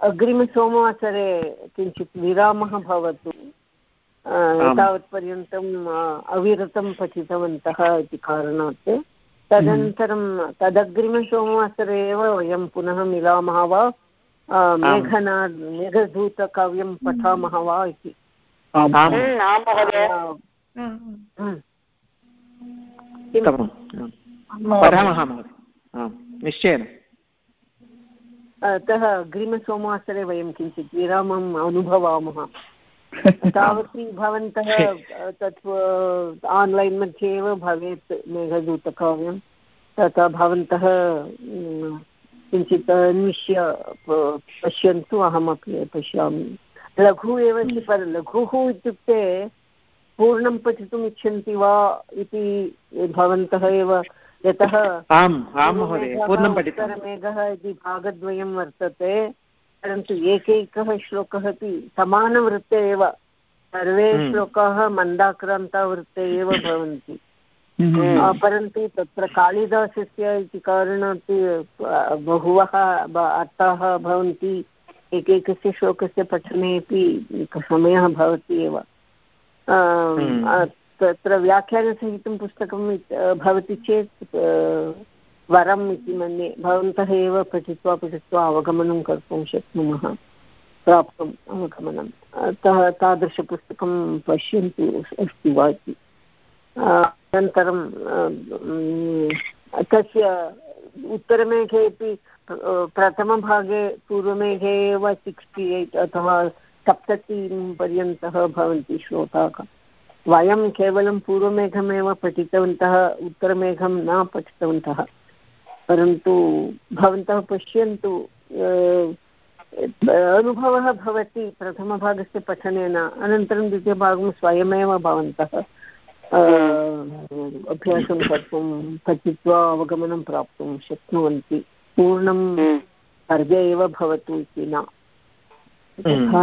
अग्रिमसोमवासरे किञ्चित् विरामः भवतु। तावत्पर्यन्तम् अविरतं पठितवन्तः इति कारणात्। तदनन्तरं तदग्रिमसोमवासरे एव वयं पुनः मिलामः वा? मेघना मेघधूतकाव्यं पठामः वा इति। निश्चयेन। अतः अग्रिमसोमवासरे वयं किञ्चित् विरामम् अनुभवामः। तावती भवन्तः तत् आन्लैन् मध्ये एव भवेत् मेघदूतकाव्यं। तथा भवन्तः किञ्चित् अन्विष्य पश्यन्तु अहमपि पश्यामि। लघु एव अस्ति पर लघुः इत्युक्ते पूर्णं पठितुम् इच्छन्ति वा इति भवन्तः एव यतः मेघः इति भागद्वयं वर्तते परन्तु एकैकः श्लोकः अपि समानवृत्ते एव सर्वे हम्म। श्लोकाः मन्दाक्रान्तावृत्ते एव भवन्ति हम्म। परन्तु तत्र कालिदासस्य इति कारणात् बहवः अर्थाः भवन्ति एकैकस्य श्लोकस्य पठने अपि समयः भवति एव। तत्र व्याख्यानसहितं पुस्तकं भवति चेत् वरम् इति मन्ये, भवन्तः एव पठित्वा पठित्वा अवगमनं कर्तुं शक्नुमः, प्राप्तुम् अवगमनम्। अतः तादृशपुस्तकं पश्यन्तु अस्ति वा इति। अनन्तरं तस्य उत्तरमेघे प्रथमभागे पूर्वमेघे एव सिक्स्टि एय्ट् अथवा सप्ततिं पर्यन्तः भवन्ति श्रोताः। वयं केवलं पूर्वमेघमेव पठितवन्तः उत्तरमेघं न पठितवन्तः। परन्तु भवन्तः पश्यन्तु अनुभवः भवति प्रथमभागस्य पठनेन अनन्तरं द्वितीयभागं स्वयमेव भवन्तः अभ्यासं कर्तुं पठित्वा अवगमनं प्राप्तुं शक्नुवन्ति। पूर्णं सर्गे एव भवतु इति न। तथा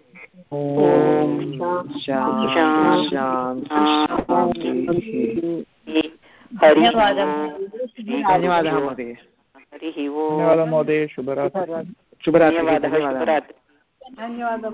धन्यवादः महोदय। हरिः धन्यवादः महोदय शुभरात्रि। शुभरात्रि धन्यवादः। धन्यवादः